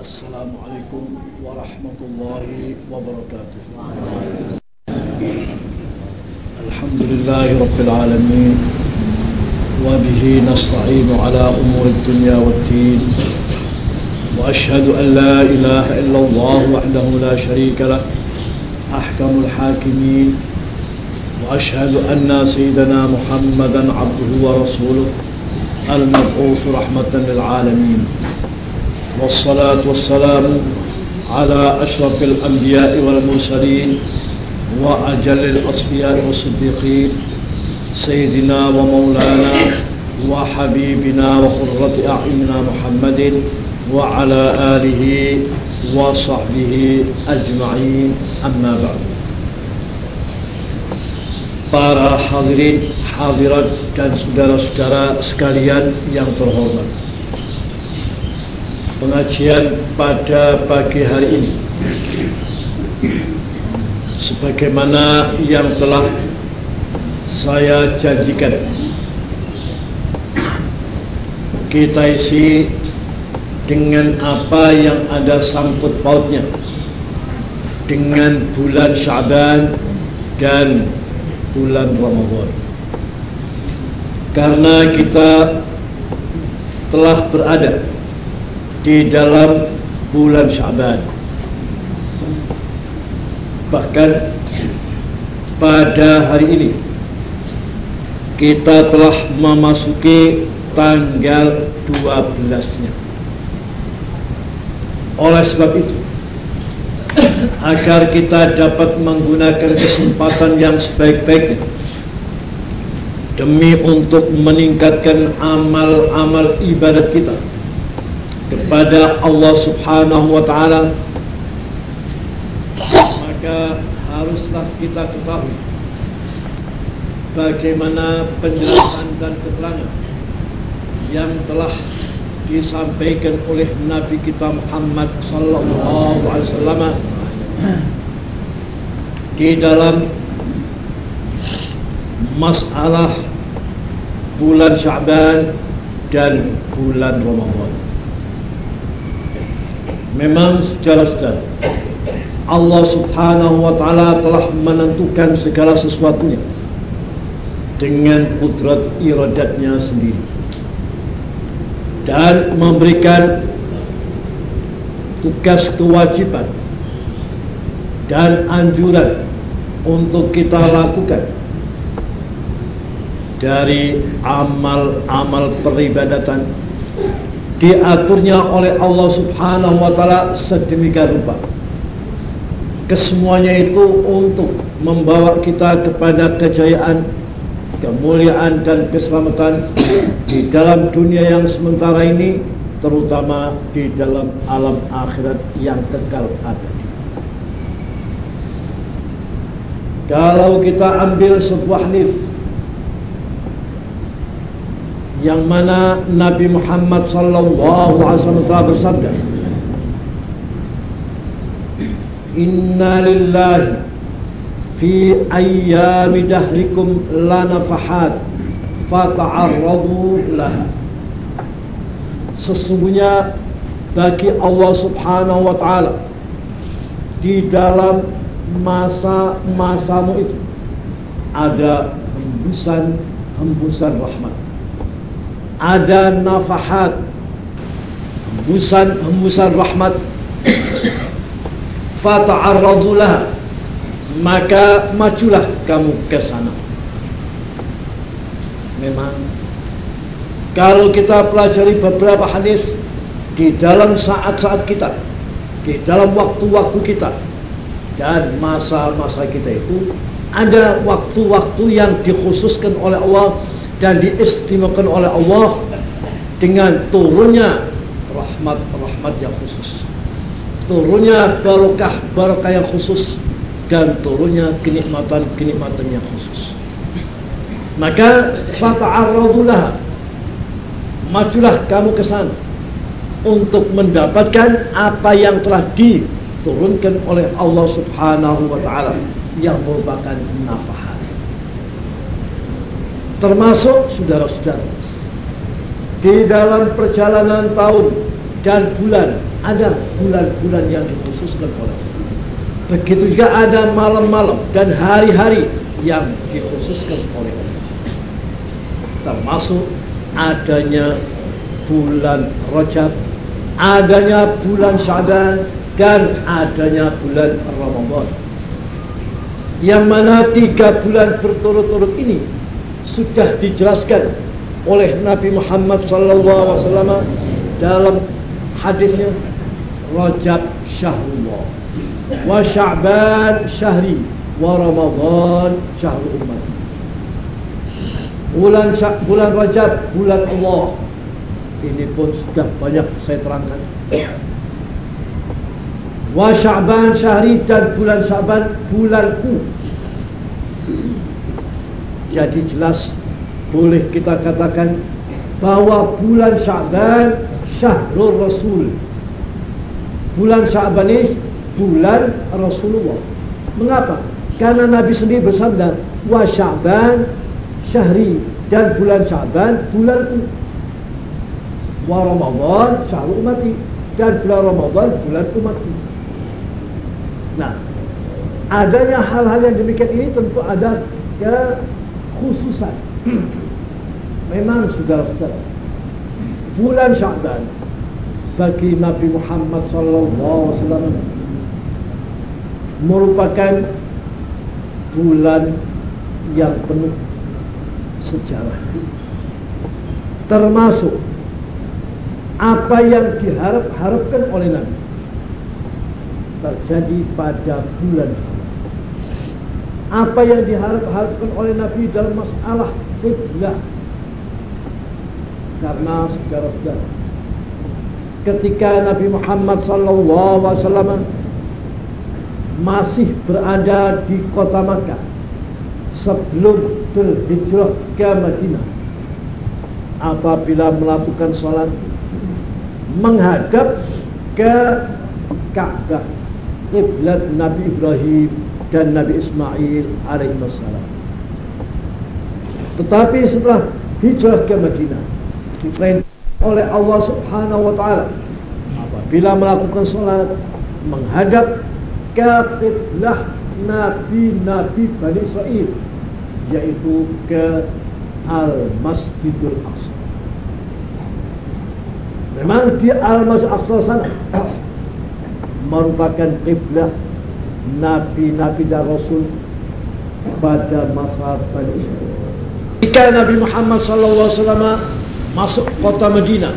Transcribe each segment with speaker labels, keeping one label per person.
Speaker 1: السلام عليكم ورحمة الله وبركاته. الحمد لله رب العالمين وبه نستعين على أمور الدنيا والدين وأشهد أن لا إله إلا الله وحده لا شريك له أحكم الحاكمين وأشهد أن سيدنا محمدا عبده ورسوله المبعوث رحمة للعالمين. والصلاة والسلام على أشرف الأنبياء والمرسلين وأجل الأصفياء والصديقين سيدنا ومولانا وحبيبنا وقرة أعيننا محمد وعلى آله وصحبه أجمعين أما بعد. Para hadirin, hadirat dan saudara-saudara sekalian yang terhormat. Pengajian pada pagi hari ini. Sebagaimana yang telah saya janjikan. Kita isi dengan apa yang ada sangkut pautnya. Dengan bulan Syaban dan bulan Ramadan. Karena kita telah berada di dalam bulan Syaban. Bahkan pada hari ini kita telah memasuki tanggal 12-nya. Oleh sebab itu, agar kita dapat menggunakan kesempatan yang sebaik-baiknya demi untuk meningkatkan amal-amal ibadat kita kepada Allah Subhanahu wa taala maka haruslah kita ketahui bagaimana penjelasan dan keterangan yang telah disampaikan oleh Nabi kita Muhammad sallallahu alaihi wasallam di dalam masalah bulan Syaban dan bulan Ramadan. Memang secara saudara Allah Subhanahu wa taala telah menentukan segala sesuatunya dengan kudrat iradatnya sendiri dan memberikan tugas kewajiban dan anjuran untuk kita lakukan dari amal-amal peribadatan diaturnya oleh Allah Subhanahu wa taala sedemikian rupa. Kesemuanya itu untuk membawa kita kepada kejayaan kemuliaan dan keselamatan di dalam dunia yang sementara ini terutama di dalam alam akhirat yang kekal ada. Kalau kita ambil sebuah hadis yang mana Nabi Muhammad sallallahu alaihi wasallam telah bersabda Inna lillahi fi ayyami dahrikum la nafahat fata'arradu laha. Sesungguhnya bagi Allah subhanahu wa ta'ala di dalam masa-masamu itu ada hembusan-hembusan rahmat ada nafahat hembusan-hembusan rahmat fata'arradu laha maka majulah kamu ke sana. Memang kalau kita pelajari beberapa hadis di dalam saat-saat kita, di dalam waktu-waktu kita dan masa-masa kita itu ada waktu-waktu yang dikhususkan oleh Allah dan diistimewakan oleh Allah dengan turunnya rahmat-rahmat yang khusus. Turunnya barokah-barokah yang khusus dan turunnya kenikmatan-kenikmatan yang khusus. Maka fata'arradulah majulah kamu ke sana untuk mendapatkan apa yang telah diturunkan oleh Allah Subhanahu wa taala yang merupakan nafahat. Termasuk saudara-saudara di dalam perjalanan tahun dan bulan ada bulan-bulan yang dikhususkan oleh Allah. Begitu juga ada malam-malam dan hari-hari yang dikhususkan oleh Allah. Termasuk adanya bulan Rajab, adanya bulan Syaban dan adanya bulan Ramadan. Yang mana tiga bulan berturut-turut ini sudah dijelaskan oleh Nabi Muhammad SAW dalam hadisnya Rajab Syahrullah wa Sya'ban syahri wa Ramadan syahrul umat. Bulan bulan Rajab bulan Allah. Ini pun sudah banyak saya terangkan. Wa Sya'ban syahri dan bulan Sya'ban bulanku. Jadi jelas boleh kita katakan bahwa bulan Sya'ban syahrul Rasul. Bulan Sya'ban ini bulan Rasulullah. Mengapa? Karena Nabi sendiri bersabda, wa Sya'ban syahri dan bulan Sya'ban bulanku. Wa Ramadan syahrul umati dan bulan Ramadan bulan umatku. Nah, adanya hal-hal yang demikian ini tentu ada kekhususan. Memang saudara-saudara, bulan Sya'ban bagi Nabi Muhammad wasallam merupakan bulan yang penuh sejarah. Termasuk apa yang diharap-harapkan oleh Nabi terjadi pada bulan apa yang diharap-harapkan oleh Nabi dalam masalah kiblat karena saudara-saudara ketika Nabi Muhammad wasallam masih berada di kota Makkah sebelum berhijrah ke Madinah apabila melakukan sholat menghadap ke Ka'bah kiblat Nabi Ibrahim dan Nabi Ismail alaihissalam tetapi setelah hijrah ke Madinah diperintah oleh Allah Subhanahu wa taala apabila melakukan sholat menghadap ke kiblah nabi-nabi Bani Israel yaitu ke Al-Masjidul Aqsa. Memang di Al-Masjidul Aqsa sana merupakan kiblah nabi-nabi dan rasul pada masa Bani Israel. Jika Nabi Muhammad SAW masuk kota Madinah,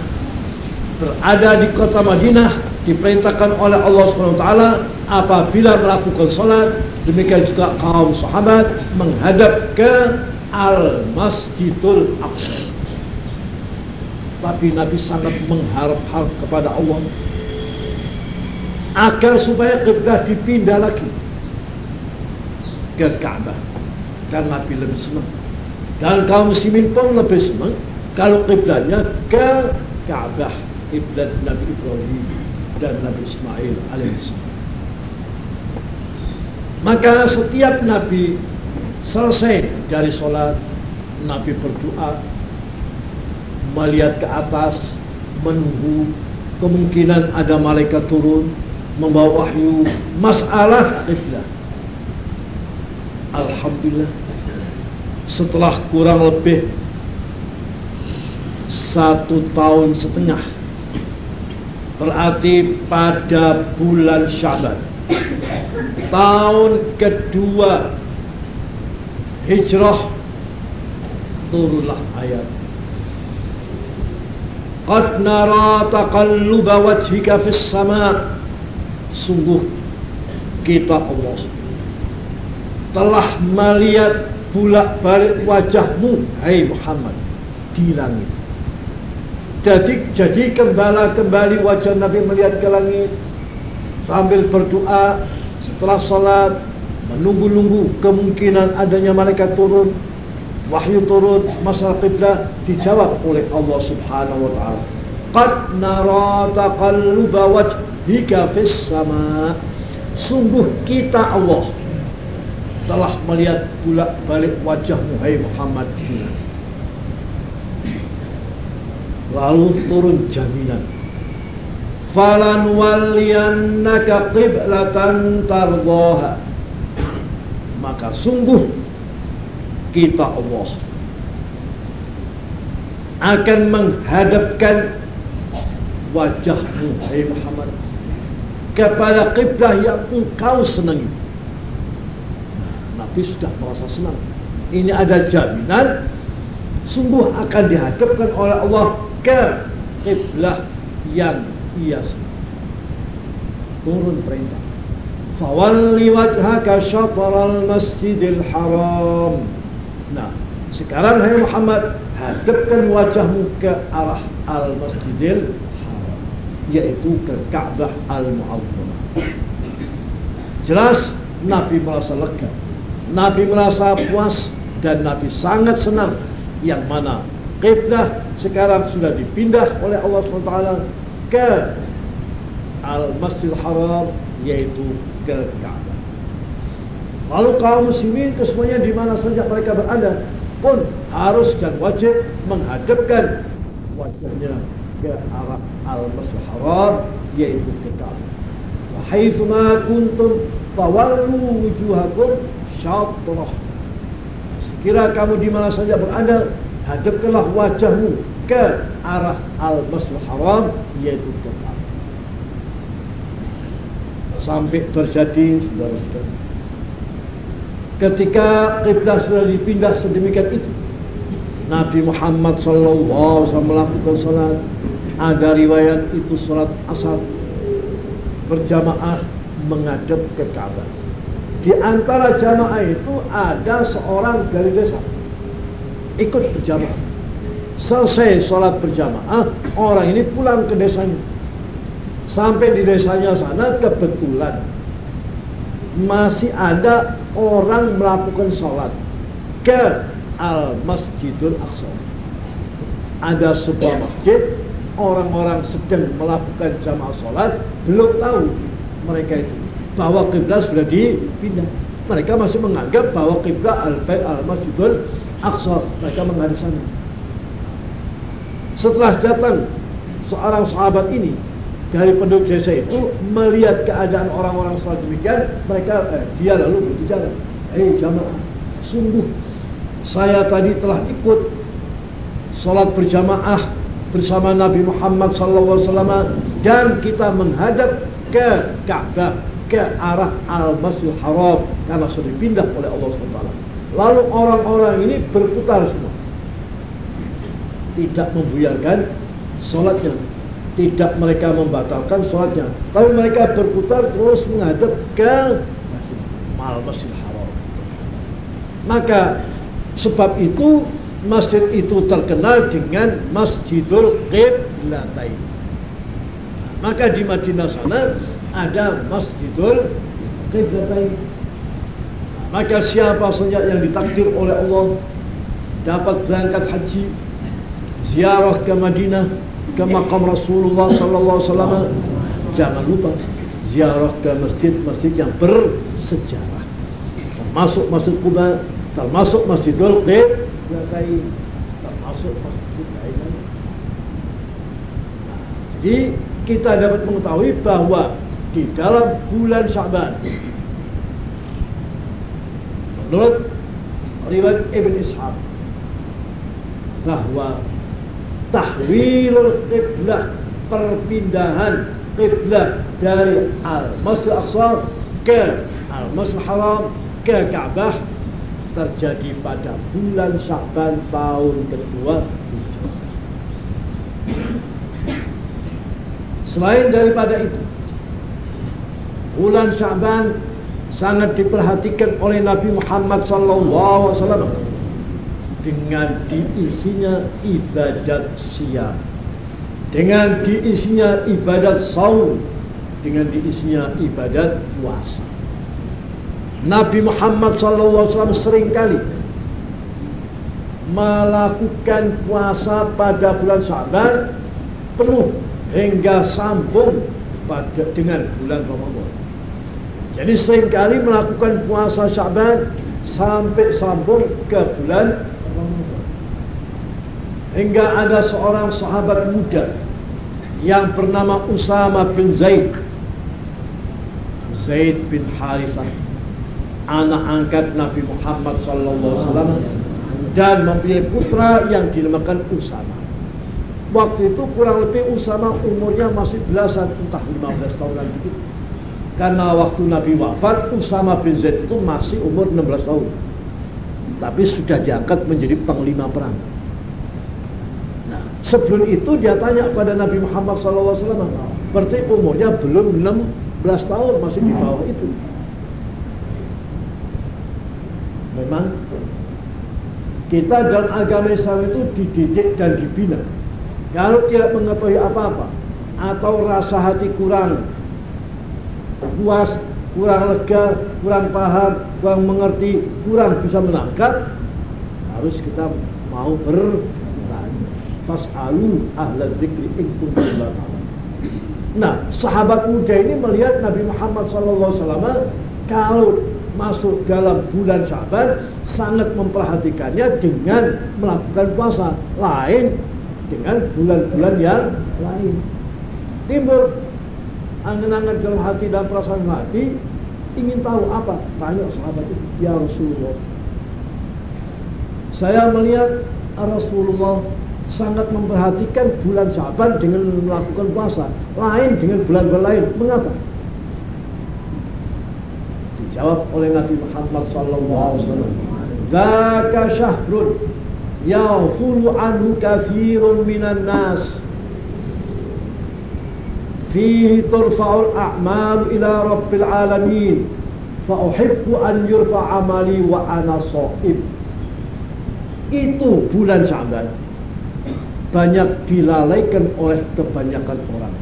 Speaker 1: berada di kota Madinah diperintahkan oleh Allah SWT apabila melakukan salat demikian juga kaum sahabat menghadap ke Al-Masjidul Aqsa tapi Nabi sangat mengharap-harap kepada Allah agar supaya kiblat dipindah lagi. Ke Ka'bah. Karena Nabi lebih senang. Dan kaum muslimin pun lebih senang kalau kiblatnya ke Ka'bah. Kiblat Nabi Ibrahim dan Nabi Ismail alaihissalam. Maka setiap Nabi selesai dari sholat, Nabi berdoa, melihat ke atas, menunggu kemungkinan ada malaikat turun, membawa wahyu, masalah kiblat. Alhamdulillah, setelah kurang lebih satu tahun setengah Berarti pada bulan Syaban Tahun kedua Hijrah Turunlah ayat. Qad nara taqalluba wajhika fis sama Sungguh kita Allah Telah melihat bulak balik wajahmu Hai Muhammad Di langit. Jadi jadi kembali kembali wajah Nabi melihat ke langit. Sambil berdoa setelah sholat menunggu-nunggu kemungkinan adanya malaikat turun. Wahyu turun masalah qiblah dijawab oleh Allah Subhanahu wa taala. Qad nara taqalluba wajhika fis sama. Sungguh kita Allah telah melihat bulak balik wajahmu hai Muhammad. Langit Lalu turun jaminan. Falan waliyannaka qiblatan tardaha. Maka sungguh kita Allah akan menghadapkan wajahmu hai Muhammad kepada kiblah yang engkau senangi. Nah, Nabi sudah merasa senang. Ini ada jaminan sungguh akan dihadapkan oleh Allah ke kiblah yang ia senangi. Turun perintah. Fawalli wajhaka syatral masjidil haram. Nah, sekarang hai Muhammad, hadapkan wajahmu ke arah al-masjidil yaitu ke Ka'bah Al-Mu'azzamah. Jelas Nabi merasa lega. Nabi merasa puas dan Nabi sangat senang yang mana kiblah sekarang sudah dipindah oleh Allah SWT ke Al-Masjidil Haram yaitu ke Ka'bah. Lalu kaum muslimin kesemuanya di mana saja mereka berada pun harus dan wajib menghadapkan wajahnya ke arah al-masjid haram yaitu ke Ka'bah. Wa haitsu ma kuntum fawallu wujuhakum syatrah. Sekira kamu di mana saja berada, hadapkanlah wajahmu ke arah al-masjid haram yaitu ke. Sampai terjadi saudara-saudara. Ketika kiblat sudah dipindah sedemikian itu, Nabi Muhammad SAW melakukan salat ada riwayat itu sholat asar berjamaah menghadap ke Ka'bah. Di antara jamaah itu ada seorang dari desa ikut berjamaah. Selesai sholat berjamaah, orang ini pulang ke desanya. Sampai di desanya sana kebetulan masih ada orang melakukan sholat ke Al Masjidul Aqsa. Ada sebuah masjid orang-orang sedang melakukan jamaah sholat belum tahu mereka itu bahwa kiblat sudah dipindah. Mereka masih menganggap bahwa kiblat al-bait al-masjidul aqsa mereka menghadap sana. Setelah datang seorang sahabat ini dari penduduk desa itu melihat keadaan orang-orang sholat demikian, mereka eh, dia lalu berbicara, "Hei jamaah, sungguh saya tadi telah ikut sholat berjamaah bersama Nabi Muhammad SAW dan kita menghadap ke Ka'bah ke arah Al-Masjidil Haram karena sudah dipindah oleh Allah SWT. Lalu orang-orang ini berputar semua. Tidak membuyarkan sholatnya. Tidak mereka membatalkan sholatnya. Tapi mereka berputar terus menghadap ke Al-Masjidil Haram. Maka sebab itu masjid itu terkenal dengan Masjidul Qiblatain. Maka di Madinah sana ada Masjidul Qiblatain. Maka siapa saja yang ditakdir oleh Allah dapat berangkat haji, ziarah ke Madinah, ke makam Rasulullah sallallahu alaihi jangan lupa ziarah ke masjid-masjid yang bersejarah. Termasuk Masjid Kuba, termasuk Masjidul Qiblatain sebagai termasuk masjid lainnya. Nah, jadi kita dapat mengetahui bahwa di dalam bulan Syaban menurut riwayat Ibn Ishaq bahwa tahwilul qiblah perpindahan qiblah dari Al-Masjid Aqsa ke Al-Masjid Haram ke Ka'bah terjadi pada bulan Syaban tahun kedua Selain daripada itu, bulan Syaban sangat diperhatikan oleh Nabi Muhammad SAW dengan diisinya ibadat siang, dengan diisinya ibadat saum, dengan diisinya ibadat puasa. Nabi Muhammad SAW sering kali melakukan puasa pada bulan Syaban penuh hingga sambung pada dengan bulan Ramadan. Jadi sering kali melakukan puasa Syaban sampai sambung ke bulan Ramadan. Hingga ada seorang sahabat muda yang bernama Usama bin Zaid Zaid bin Harithah anak angkat Nabi Muhammad SAW dan mempunyai putra yang dinamakan Usama. Waktu itu kurang lebih Usama umurnya masih belasan entah 15 tahunan gitu karena waktu Nabi wafat Usama bin Zaid itu masih umur 16 tahun. Tapi sudah diangkat menjadi panglima perang. Nah sebelum itu dia tanya kepada Nabi Muhammad SAW berarti umurnya belum 16 tahun masih di bawah itu memang kita dalam agama Islam itu dididik dan dibina kalau tidak mengetahui apa-apa atau rasa hati kurang puas, kurang lega, kurang paham, kurang mengerti, kurang bisa menangkap, harus kita mau bertanya. Fas'alu ahla zikri in kuntum Nah, sahabat muda ini melihat Nabi Muhammad SAW kalau masuk dalam bulan Syaban sangat memperhatikannya dengan melakukan puasa. Lain dengan bulan-bulan yang lain. Timbul angan-angan dalam hati dan perasaan hati ingin tahu apa? Tanya sahabat itu, ya Rasulullah. Saya melihat Rasulullah sangat memperhatikan bulan Syaban dengan melakukan puasa, lain dengan bulan-bulan lain. Mengapa? Dijawab oleh Nabi Muhammad SAW. Zaka syahrun yaghfulu anhu kathirun minan nas. Fihi turfa'ul a'mal ila rabbil alamin. Fa uhibbu an yurfa amali wa ana sha'ib. Itu bulan Syaban. Banyak dilalaikan oleh kebanyakan orang.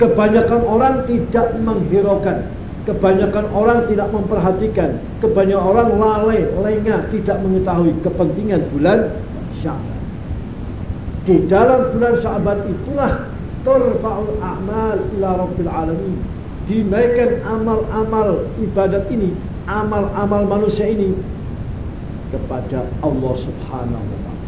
Speaker 1: Kebanyakan orang tidak menghiraukan Kebanyakan orang tidak memperhatikan, kebanyakan orang lalai, lengah, tidak mengetahui kepentingan bulan Syaban. Di dalam bulan Syaban itulah turfa'ul a'mal ila rabbil alamin. Dinaikkan amal-amal ibadat ini, amal-amal manusia ini kepada Allah Subhanahu wa taala.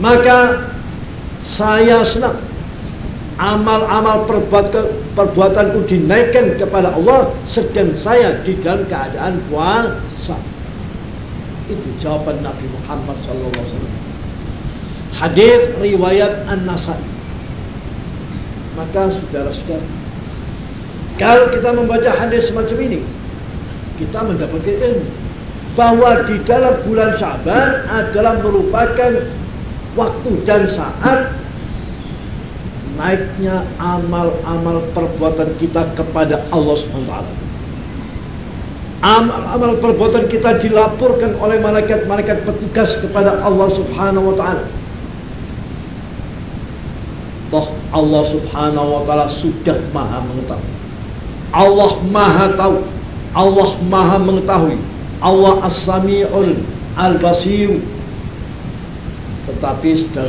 Speaker 1: Maka saya senang amal-amal perbuatanku dinaikkan kepada Allah sedang saya di dalam keadaan puasa. Itu jawaban Nabi Muhammad SAW. Hadis riwayat An-Nasai. Maka saudara-saudara, kalau kita membaca hadis semacam ini, kita mendapatkan ilmu bahwa di dalam bulan Syaban adalah merupakan waktu dan saat naiknya amal-amal perbuatan kita kepada Allah SWT. Amal-amal perbuatan kita dilaporkan oleh malaikat-malaikat petugas kepada Allah Subhanahu wa taala. Toh Allah Subhanahu wa taala sudah Maha mengetahui. Allah Maha tahu. Allah Maha mengetahui. Allah As-Sami'ul Al-Basir tetapi sudah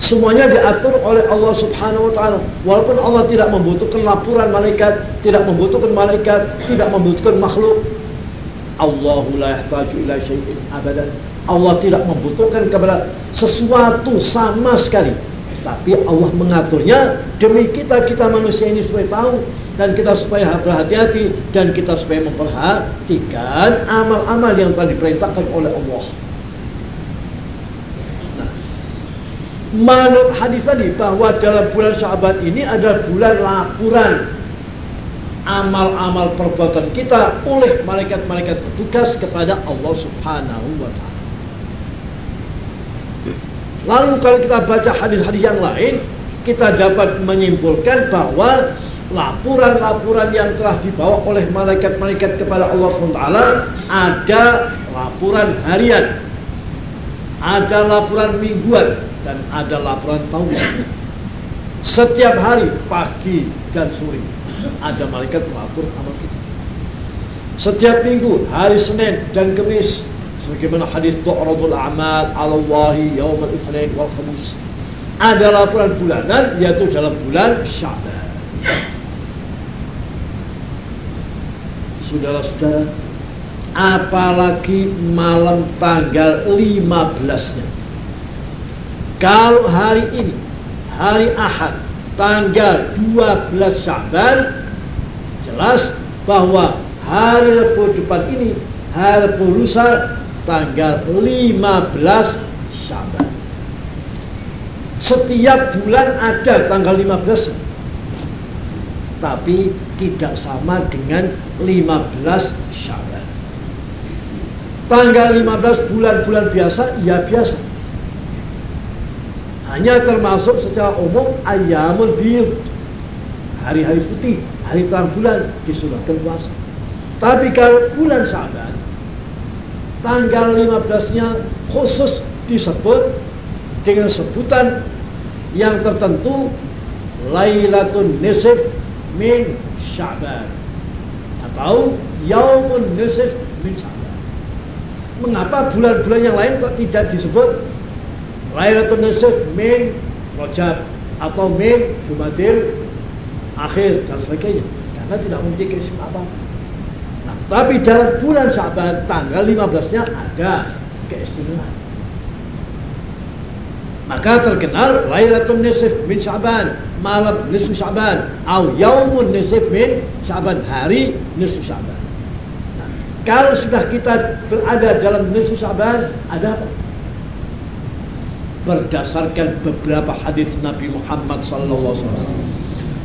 Speaker 1: semuanya diatur oleh Allah Subhanahu wa taala. Walaupun Allah tidak membutuhkan laporan malaikat, tidak membutuhkan malaikat, tidak membutuhkan makhluk. Allahu la yahtaju abadan. Allah tidak membutuhkan kepada sesuatu sama sekali. Tapi Allah mengaturnya demi kita kita manusia ini supaya tahu dan kita supaya berhati-hati dan kita supaya memperhatikan amal-amal yang telah diperintahkan oleh Allah. Menurut hadis tadi bahwa dalam bulan Syaban ini ada bulan laporan amal-amal perbuatan kita oleh malaikat-malaikat petugas kepada Allah Subhanahu wa taala. Lalu kalau kita baca hadis-hadis yang lain, kita dapat menyimpulkan bahwa laporan-laporan yang telah dibawa oleh malaikat-malaikat kepada Allah SWT ada laporan harian, ada laporan mingguan, dan ada laporan tahunan. Setiap hari pagi dan sore ada malaikat melapor amal kita. Setiap minggu hari Senin dan Kamis sebagaimana hadis tu'radul a'mal 'ala Allahi yaumul Itsnain wal Khamis. Ada laporan bulanan yaitu dalam bulan Sya'ban. Saudara-saudara, apalagi malam tanggal 15-nya. Kalau hari ini, hari Ahad, tanggal 12 Syaban, jelas bahwa hari Rabu depan ini, hari lusa, tanggal 15 Syaban. Setiap bulan ada tanggal 15 tapi tidak sama dengan 15 Syaban. Tanggal 15 bulan-bulan biasa, ya biasa. Hanya termasuk secara umum ayamul bir. Hari-hari putih, hari terang bulan disunahkan puasa. Tapi kalau bulan Syaban, tanggal 15-nya khusus disebut dengan sebutan yang tertentu Lailatul Nisf min Sya'ban atau Yaumun Nisf min Sya'ban mengapa bulan-bulan yang lain kok tidak disebut Lailatul Nisf min Rajab atau min Jumadil akhir dan sebagainya? Karena tidak memiliki isim apa nah, tapi dalam bulan Syaban tanggal 15 nya ada keistimewaan. Maka terkenal Lailatul Nisf min Syaban malam nisfu Syaban atau Yaumun Nisf min Syaban hari nisfu Syaban kalau sudah kita berada dalam nisfu Syaban, ada apa? Berdasarkan beberapa hadis Nabi Muhammad wasallam.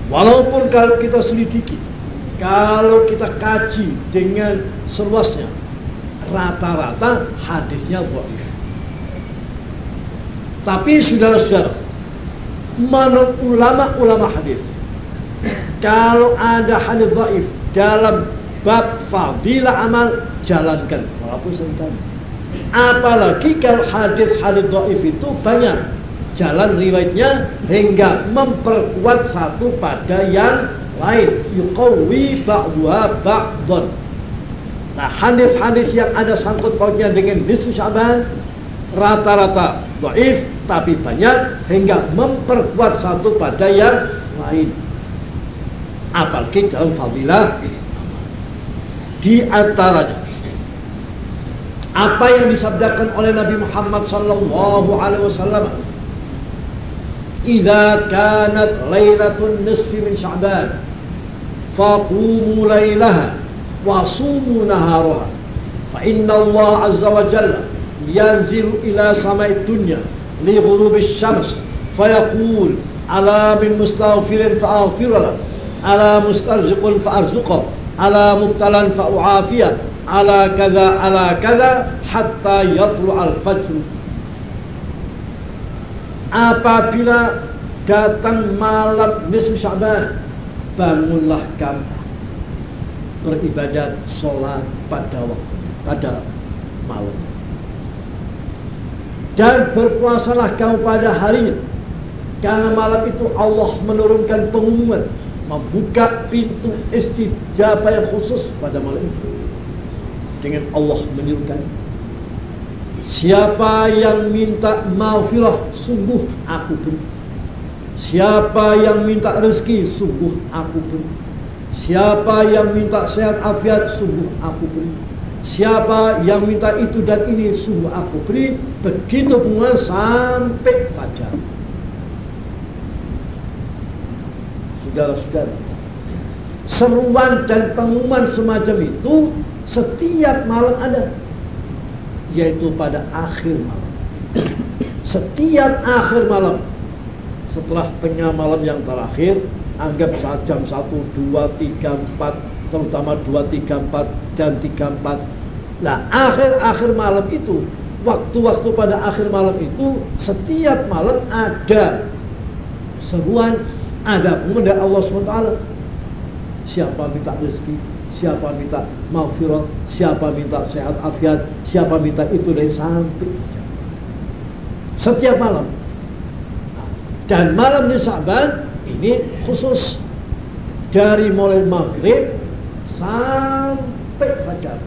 Speaker 1: Walaupun kalau kita selidiki, kalau kita kaji dengan seluasnya, rata-rata hadisnya dhaif. Tapi saudara-saudara, menurut ulama-ulama hadis, kalau ada hadis dhaif dalam bab fadilah amal jalankan. Walaupun sering kali apalagi kalau hadis-hadis dhaif itu banyak. Jalan riwayatnya hingga memperkuat satu pada yang lain. Yuqawi ba'duha ba'dun. Nah hadis-hadis yang ada sangkut pautnya dengan nisfu Syaban rata-rata dhaif tapi banyak hingga memperkuat satu pada yang lain. Apalagi dalam fadilah di antaranya apa yang disabdakan oleh Nabi Muhammad sallallahu alaihi wasallam? "Idza kanat lailatul nisfi min Sya'ban faqumu lailaha wa sumu naharaha fa inna Allah azza wa jalla yanzilu ila samai dunya li ghurubi syams fayaqul ala min mustaghfirin fa aghfir ala ala mubtalan fa u'afiyah ala kaza ala kaza hatta yatlu al fajr apabila datang malam nisfu Sya'ban bangunlah kamu. Beribadat sholat pada waktu pada malam. Dan berpuasalah kamu pada harinya. Karena malam itu Allah menurunkan pengumuman membuka pintu istijabah yang khusus pada malam itu. Dengan Allah menyuruhkan siapa yang minta maafirah sungguh aku beri siapa yang minta rezeki sungguh aku beri siapa yang minta sehat afiat sungguh aku beri siapa yang minta itu dan ini sungguh aku beri begitu pula sampai fajar saudara-saudara. Seruan dan pengumuman semacam itu setiap malam ada yaitu pada akhir malam. Setiap akhir malam setelah tengah malam yang terakhir anggap saat jam 1, 2, 3, 4 terutama 2, 3, 4 dan 3, 4 nah akhir-akhir malam itu waktu-waktu pada akhir malam itu setiap malam ada seruan ada dari Allah SWT. Siapa minta rezeki, siapa minta maghfirah, siapa minta sehat afiat, siapa minta itu dari sampai setiap malam. Dan malam di Sa'ban ini khusus dari mulai maghrib sampai fajar.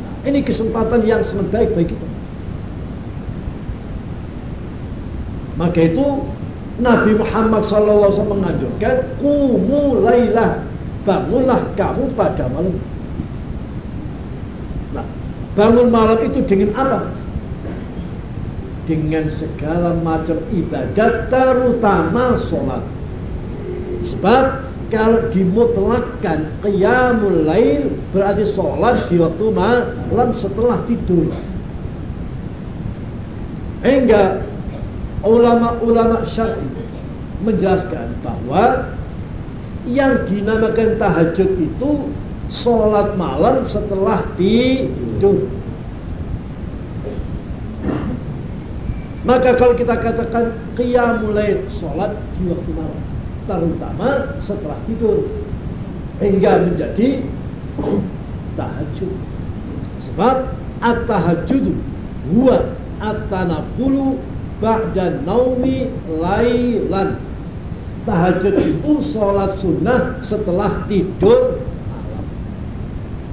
Speaker 1: Nah, ini kesempatan yang sangat baik bagi kita. Maka itu Nabi Muhammad SAW menganjurkan kumu laylah bangunlah kamu pada malam bangun malam itu dengan apa? Dengan segala macam ibadat terutama sholat. Sebab kalau dimutlakkan qiyamul lail berarti sholat di waktu malam setelah tidur. Hingga ulama-ulama syar'i menjelaskan bahwa yang dinamakan tahajud itu sholat malam setelah tidur. Maka kalau kita katakan qiyamul lail sholat di waktu malam terutama setelah tidur hingga menjadi tahajud. Sebab at-tahajud huwa at-tanafulu ba'da naumi lailan. Tahajud itu sholat sunnah setelah tidur malam.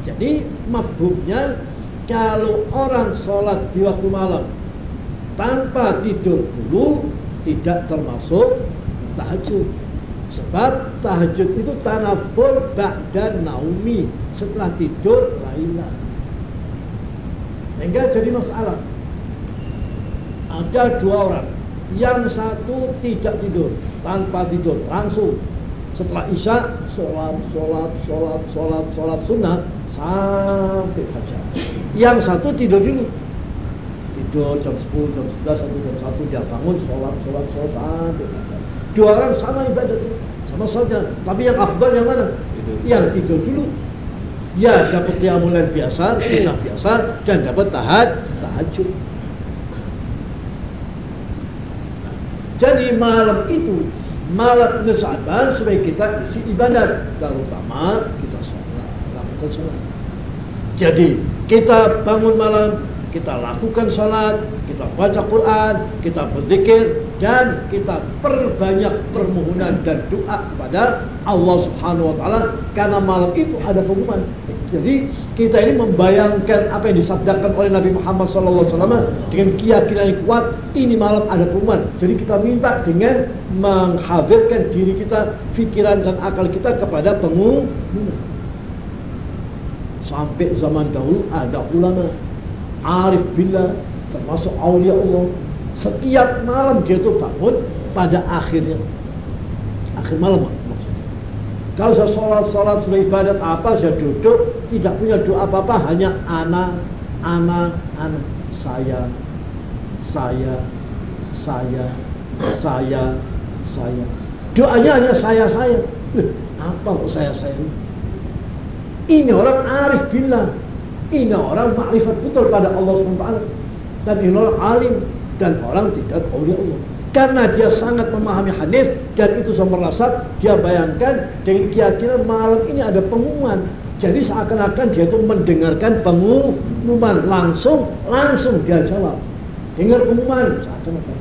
Speaker 1: Jadi mafhumnya kalau orang sholat di waktu malam tanpa tidur dulu tidak termasuk tahajud. Sebab tahajud itu tanaful ba'da naumi setelah tidur lailan. Sehingga jadi masalah ada dua orang. Yang satu tidak tidur tanpa tidur langsung. Setelah isya sholat sholat sholat sholat sholat sunnah sampai fajar yang satu tidur dulu. Tidur jam 10 jam 11 atau jam 1 dia bangun sholat sholat sholat sampai fajar dua orang sama ibadah itu sama saja. Tapi yang afdal yang mana? Yang tidur dulu. Ya dapat qiyamul biasa sunnah biasa dan dapat tahad tahajud Jadi malam itu malam Nusaban supaya kita isi ibadat terutama kita sholat lakukan sholat. Jadi kita bangun malam kita lakukan sholat, kita baca Quran, kita berzikir, dan kita perbanyak permohonan dan doa kepada Allah Subhanahu Wa Taala karena malam itu ada pengumuman. Jadi kita ini membayangkan apa yang disabdakan oleh Nabi Muhammad SAW dengan keyakinan yang kuat ini malam ada pengumuman. Jadi kita minta dengan menghadirkan diri kita, pikiran dan akal kita kepada pengumuman. Sampai zaman dahulu ada ulama arif billah termasuk aulia Allah setiap malam dia itu bangun pada akhirnya. Akhir malam maksudnya. Kalau saya sholat sholat sudah ibadat apa saya duduk tidak punya doa apa apa hanya anak anak anak saya saya saya saya saya. Doanya hanya saya saya. Apa kok saya saya? Ini orang arif billah. Ini orang makrifat betul pada Allah SWT dan ini orang alim dan orang tidak tahu Allah. Karena dia sangat memahami hadis dan itu merasat dia bayangkan dengan keyakinan malam ini ada pengumuman. Jadi seakan-akan dia itu mendengarkan pengumuman langsung langsung dia jawab. Dengar pengumuman seakan-akan.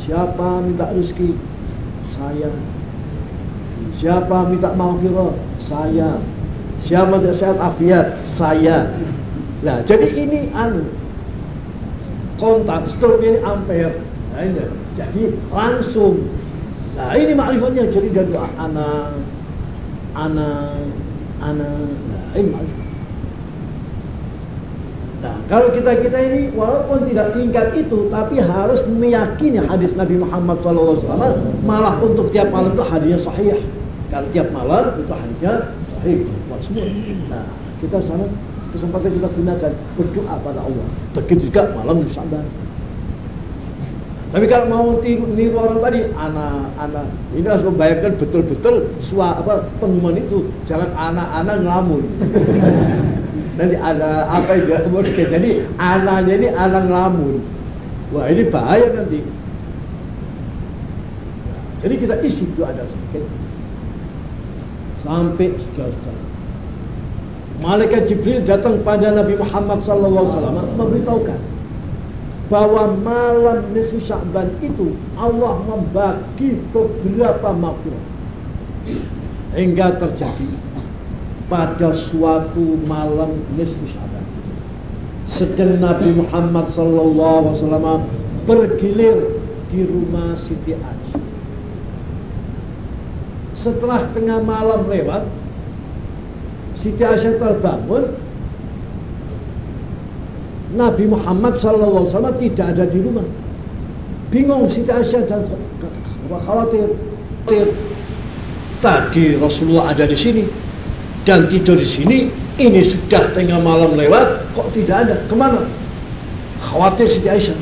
Speaker 1: Siapa minta rezeki? Saya. Siapa minta maghfirah? Saya. Siapa tidak sehat afiat? Saya. Nah, jadi ini anu kontak stop ini ampere. Nah, ini. Jadi langsung. Nah, ini makrifatnya jadi dari doa ana ana ana. Nah, ini makrifat. Nah, kalau kita kita ini walaupun tidak tingkat itu, tapi harus meyakini hadis Nabi Muhammad SAW. Malah untuk tiap malam itu hadisnya sahih. Kalau tiap malam itu hadisnya sahih. Nah, kita sana kesempatan kita gunakan berdoa pada Allah. Begitu juga malam di Syaban. Tapi kalau mau niru orang tadi, anak-anak, ini harus membayangkan betul-betul suara apa pengumuman itu, jangan anak-anak ngelamun. Nanti ada apa yang dia Jadi anaknya ini anak ngelamun. Wah ini bahaya nanti. Jadi kita isi itu ada sedikit sampai sudah-sudah Malaikat Jibril datang pada Nabi Muhammad SAW memberitahukan bahwa malam nisfu Sya'ban itu Allah membagi beberapa maghfirah hingga terjadi pada suatu malam nisfu Sya'ban. Sedang Nabi Muhammad SAW bergilir di rumah Siti Aisyah setelah tengah malam lewat Siti Aisyah terbangun Nabi Muhammad SAW tidak ada di rumah. Bingung Siti Aisyah dan khawatir. Tadi Rasulullah ada di sini dan tidur di sini. Ini sudah tengah malam lewat, kok tidak ada? Ke mana? Khawatir Siti Aisyah.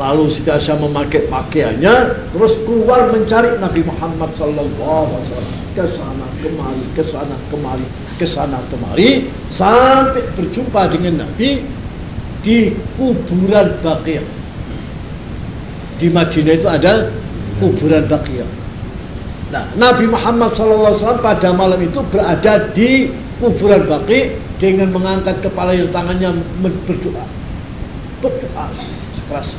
Speaker 1: Lalu Siti Aisyah memakai pakaiannya, terus keluar mencari Nabi Muhammad SAW ke sana kemari, ke sana kemari ke sana kemari sampai berjumpa dengan Nabi di kuburan Baqiyah. Di Madinah itu ada kuburan Baqiyah. Nah, Nabi Muhammad SAW pada malam itu berada di kuburan Baqi dengan mengangkat kepala yang tangannya berdoa. Berdoa sekeras.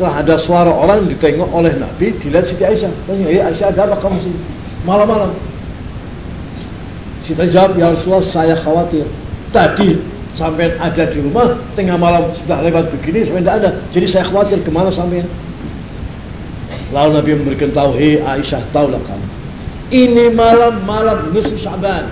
Speaker 1: Setelah ada suara orang ditengok oleh Nabi, dilihat Siti Aisyah. Tanya, ya Aisyah ada apa kamu sini? Malam-malam. Kita jawab, ya Rasulullah saya khawatir. Tadi sampai ada di rumah, tengah malam sudah lewat begini, sampai tidak ada. Jadi saya khawatir ke mana sampai. Lalu Nabi memberikan tahu, hei Aisyah, tahulah kamu. Ini malam-malam nisfu Syaban.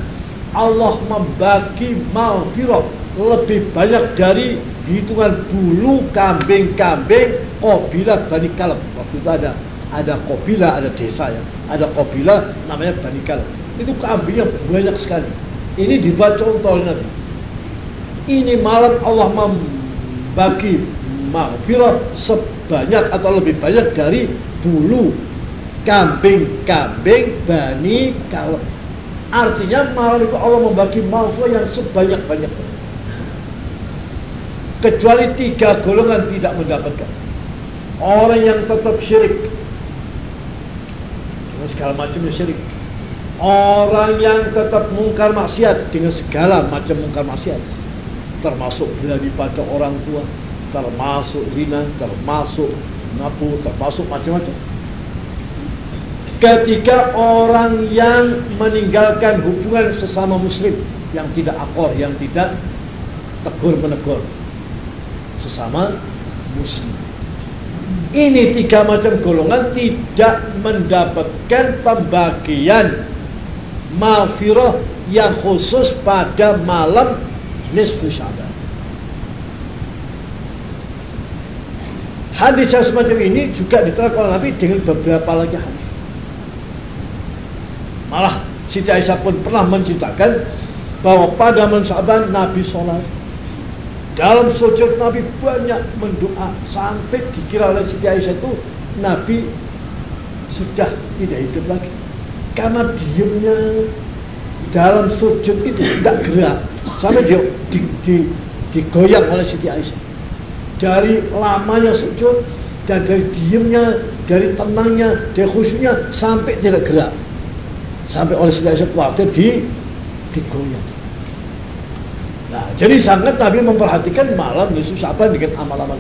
Speaker 1: Allah membagi maghfirah lebih banyak dari hitungan bulu kambing-kambing Kobilah Bani Kalb. Waktu itu ada ada Kobilah, ada desa ya. Ada Kobilah namanya Bani Kalb itu kambingnya banyak sekali. Ini dibuat contoh Nabi. Ini malam Allah membagi maghfirah sebanyak atau lebih banyak dari bulu kambing-kambing Bani Kalb. Artinya malam itu Allah membagi maghfirah yang sebanyak-banyak. Kecuali tiga golongan tidak mendapatkan. Orang yang tetap syirik. Segala macamnya syirik Orang yang tetap mungkar maksiat dengan segala macam mungkar maksiat termasuk berani pada orang tua, termasuk zina, termasuk napu, termasuk macam-macam. Ketika orang yang meninggalkan hubungan sesama muslim yang tidak akor, yang tidak tegur menegur sesama muslim. Ini tiga macam golongan tidak mendapatkan pembagian maghfirah yang khusus pada malam nisfu Sya'ban. Hadis yang semacam ini juga diterangkan oleh Nabi dengan beberapa lagi hadis. Malah Siti Aisyah pun pernah menceritakan bahwa pada malam Sya'ban Nabi sholat dalam sujud Nabi banyak mendoa. Sampai dikira oleh Siti Aisyah itu Nabi sudah tidak hidup lagi. Karena diemnya dalam sujud itu tidak gerak. Sampai dia di, di, digoyang oleh Siti Aisyah. Dari lamanya sujud dan dari diemnya dari tenangnya dari khusyuknya sampai tidak gerak. Sampai oleh Siti Aisyah khawatir di digoyang jadi sangat Nabi memperhatikan malam Yesus apa dengan amal-amal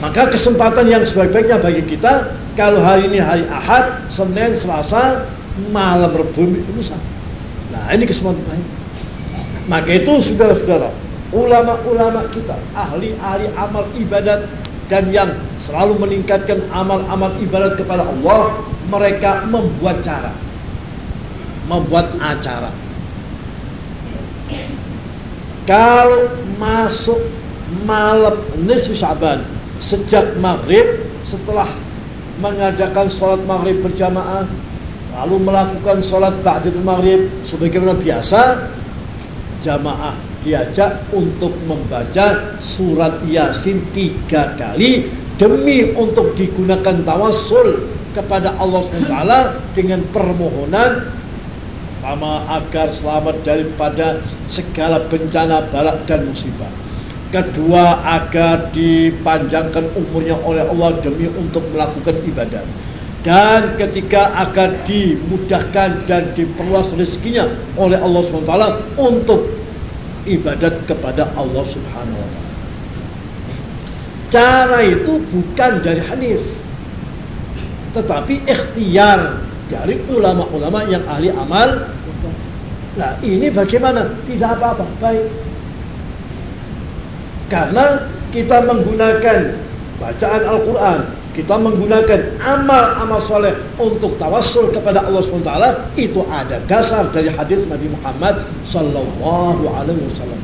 Speaker 1: maka kesempatan yang sebaik-baiknya bagi kita kalau hari ini hari Ahad, Senin, Selasa, malam Rabu, Lusa. Nah ini kesempatan baik. Maka itu saudara-saudara, ulama-ulama kita, ahli-ahli amal ibadat dan yang selalu meningkatkan amal-amal ibadat kepada Allah, mereka membuat cara, membuat acara. Kalau masuk malam nisfu Syaban sejak maghrib setelah mengadakan sholat maghrib berjamaah lalu melakukan sholat ba'dil maghrib sebagaimana biasa jamaah diajak untuk membaca surat yasin tiga kali demi untuk digunakan tawassul kepada Allah SWT dengan permohonan sama agar selamat daripada segala bencana balak dan musibah Kedua agar dipanjangkan umurnya oleh Allah demi untuk melakukan ibadah. Dan ketika akan dimudahkan dan diperluas rezekinya oleh Allah SWT untuk ibadat kepada Allah Subhanahu wa taala. Cara itu bukan dari hadis tetapi ikhtiar dari ulama-ulama yang ahli amal. Nah, ini bagaimana? Tidak apa-apa, baik karena kita menggunakan bacaan Al-Quran, kita menggunakan amal-amal soleh untuk tawassul kepada Allah SWT itu ada dasar dari hadis Nabi Muhammad Wasallam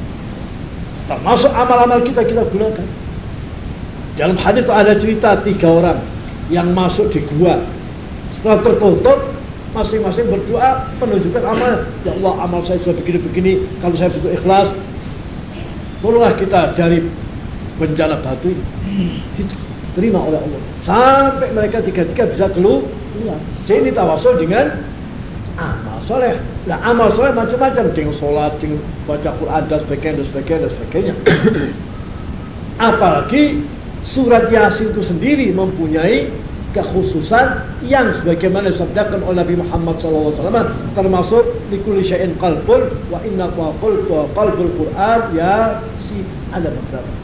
Speaker 1: termasuk amal-amal kita kita gunakan dalam hadis ada cerita tiga orang yang masuk di gua setelah tertutup masing-masing berdoa menunjukkan amal. Ya Allah amal saya sudah begini-begini kalau saya butuh ikhlas tolonglah kita dari bencana batu ini. Diterima oleh Allah. Sampai mereka tiga-tiga bisa keluar. Jadi ini tawasul dengan amal soleh. Nah amal soleh macam-macam. Dengan sholat dengan baca Quran dan sebagainya dan sebagainya dan sebagainya. Apalagi surat yasin itu sendiri mempunyai kekhususan yang sebagaimana disabdakan oleh Nabi Muhammad SAW termasuk likul syai'in qalbun wa inna qul qalbul Quran ya si ada beberapa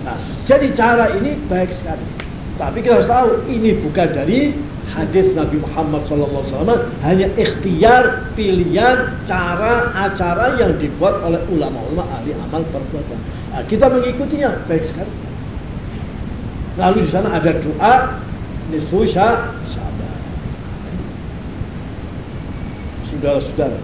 Speaker 1: Nah, jadi cara ini baik sekali. Tapi kita harus tahu ini bukan dari hadis Nabi Muhammad SAW hanya ikhtiar pilihan cara acara yang dibuat oleh ulama-ulama ahli amal perbuatan. Nah, kita mengikutinya baik sekali. Lalu di sana ada doa nisfu syaban. Saudara-saudara,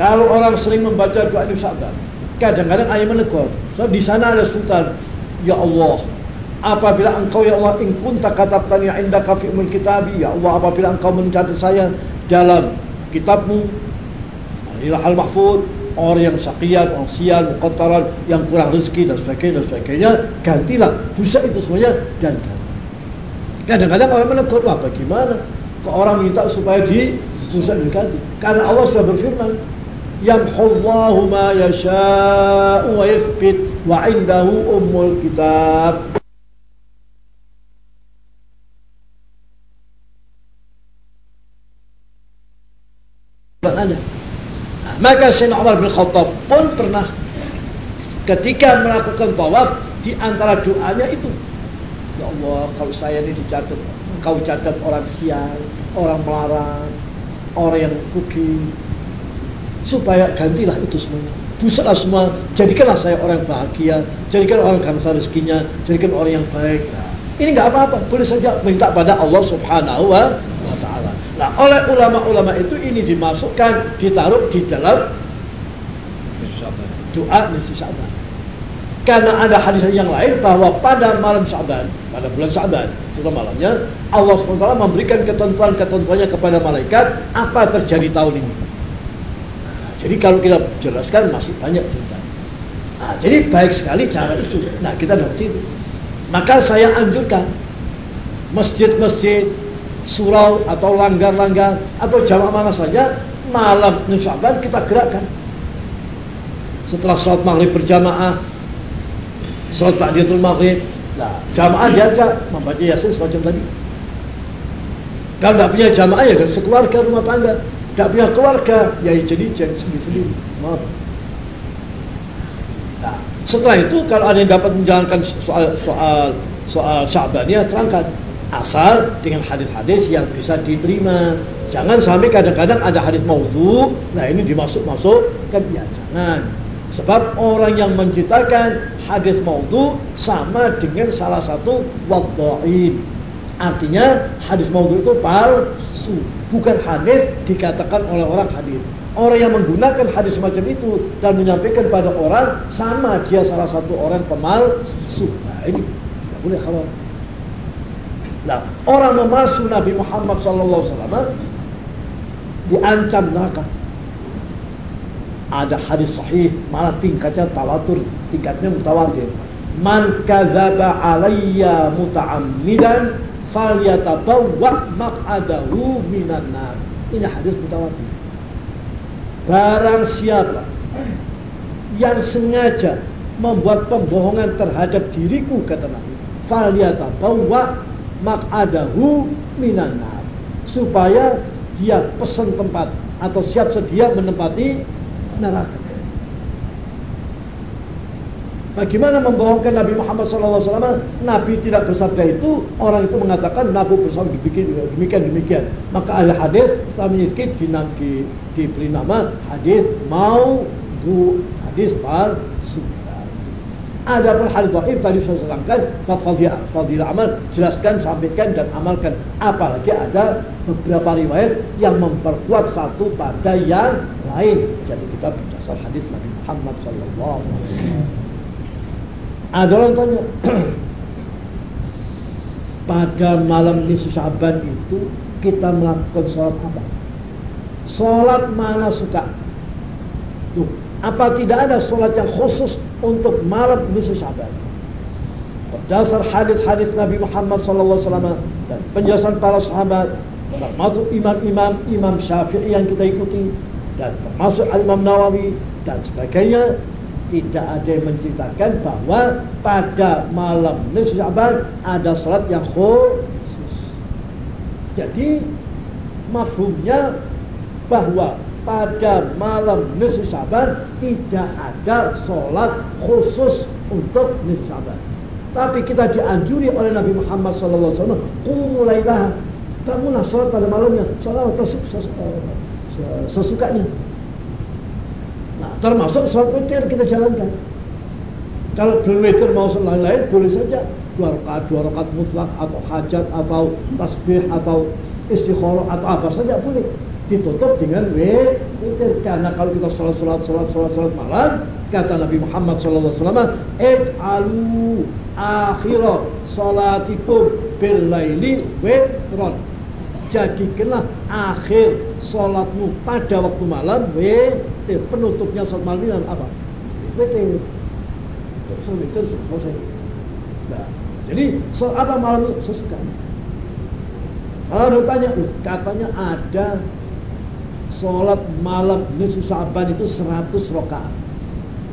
Speaker 1: kalau orang sering membaca doa nisfu syaban, kadang-kadang ayat menegur. So, di sana ada sultan, ya Allah, apabila engkau ya Allah in kunta katabtani indaka fi umul kitabi ya Allah apabila engkau mencatat saya dalam kitabmu inilah hal mahfud orang yang syakian, orang sial, muqattaran, yang kurang rezeki dan sebagainya dan sebagainya, gantilah bisa itu semuanya dan ganti. Kadang-kadang orang menegur, wah bagaimana? Kok orang minta supaya di bisa diganti? Karena Allah sudah berfirman, Yamhullahu ma yasha'u wa yathbit wa indahu ummul kitab. Ada. Maka Sayyidina Umar bin Khattab pun pernah ketika melakukan tawaf di antara doanya itu Ya Allah kalau saya ini dicatat kau catat orang sial orang melarang orang yang rugi supaya gantilah itu semuanya. Busaklah semua jadikanlah saya orang bahagia jadikan orang kamsa rezekinya jadikan orang yang baik. Nah, ini nggak apa-apa boleh saja minta pada Allah subhanahu wa Nah, oleh ulama-ulama itu ini dimasukkan, ditaruh di dalam doa nisfu Sya'ban. Karena ada hadis yang lain bahwa pada malam Sya'ban, pada bulan Sya'ban, itu malamnya, Allah SWT memberikan ketentuan-ketentuannya kepada malaikat apa terjadi tahun ini. Nah, jadi kalau kita jelaskan masih banyak cerita. Nah, jadi baik sekali cara itu. Nah, kita dapat itu. Maka saya anjurkan masjid-masjid surau atau langgar-langgar atau jamaah mana saja malam Nusaban kita gerakkan. Setelah sholat maghrib berjamaah sholat takdiatul maghrib nah jamaah diajak membaca yasin semacam tadi. Kalau tidak punya jamaah ya sekeluarga rumah tangga. Tidak punya keluarga ya jadi jangan sendiri-sendiri. Maaf. Nah setelah itu kalau ada yang dapat menjalankan soal soal soal Syabannya terangkan asal dengan hadis-hadis yang bisa diterima. Jangan sampai kadang-kadang ada hadis maudhu, nah ini dimasuk-masuk kan ya jangan. Sebab orang yang menciptakan hadis maudhu sama dengan salah satu wadhain. Artinya hadis maudhu itu palsu, bukan hadis dikatakan oleh orang hadis. Orang yang menggunakan hadis macam itu dan menyampaikan pada orang sama dia salah satu orang pemalsu. Nah ini tidak boleh halal. Nah, orang memalsu Nabi Muhammad SAW diancam neraka. Ada hadis sahih, malah tingkatnya tawatur, tingkatnya mutawatir. Man kadzaba alayya muta'ammidan falyatabawwa maq'adahu minan nar. Ini hadis mutawatir. Barang siapa yang sengaja membuat pembohongan terhadap diriku kata Nabi, falyatabawwa mak'adahu minan nar supaya dia pesan tempat atau siap sedia menempati neraka. Bagaimana membohongkan Nabi Muhammad SAW? Nabi tidak bersabda itu, orang itu mengatakan Nabi bersabda demikian demikian demikian. Maka ada hadis menyikit di, di, diberi nama hadis mau du hadis palsu. Ada pun hadis dhaif tadi saya terangkan fadilah fadilah amal jelaskan sampaikan dan amalkan. Apalagi ada beberapa riwayat yang memperkuat satu pada yang lain. Jadi kita berdasar hadis Nabi Muhammad sallallahu alaihi wasallam. Ada orang tanya, pada malam nisfu Syaban itu kita melakukan sholat apa? Sholat mana suka? Tuh, apa tidak ada sholat yang khusus untuk malam nisfu Syaban? Berdasar hadis-hadis Nabi Muhammad SAW dan penjelasan para sahabat, termasuk imam-imam Imam Syafi'i yang kita ikuti dan termasuk Imam Nawawi dan sebagainya, tidak ada yang menceritakan bahwa pada malam nisfu Syaban ada sholat yang khusus. Jadi mafhumnya bahwa pada malam nisfu Syaban tidak ada sholat khusus untuk nisfu Syaban. Tapi kita dianjuri oleh Nabi Muhammad SAW, kumulailah, bangunlah sholat pada malamnya, sholat sesukanya. Nah, termasuk sholat witir kita jalankan. Kalau belum witir mau sholat lain, boleh saja dua rakaat, dua rakaat mutlak atau hajat atau tasbih atau istikharah atau apa saja boleh ditutup dengan witir. Karena kalau kita sholat sholat sholat sholat sholat malam kata Nabi Muhammad SAW alu akhirah sholatikum laili witron jadikanlah akhir sholatmu pada waktu malam witir. Penutupnya sholat malam dengan apa? Witir. Witir selesai. Nah, jadi apa malam itu? Sesuka kalau tanya, katanya ada sholat malam nisfu Sa'ban itu 100 rakaat.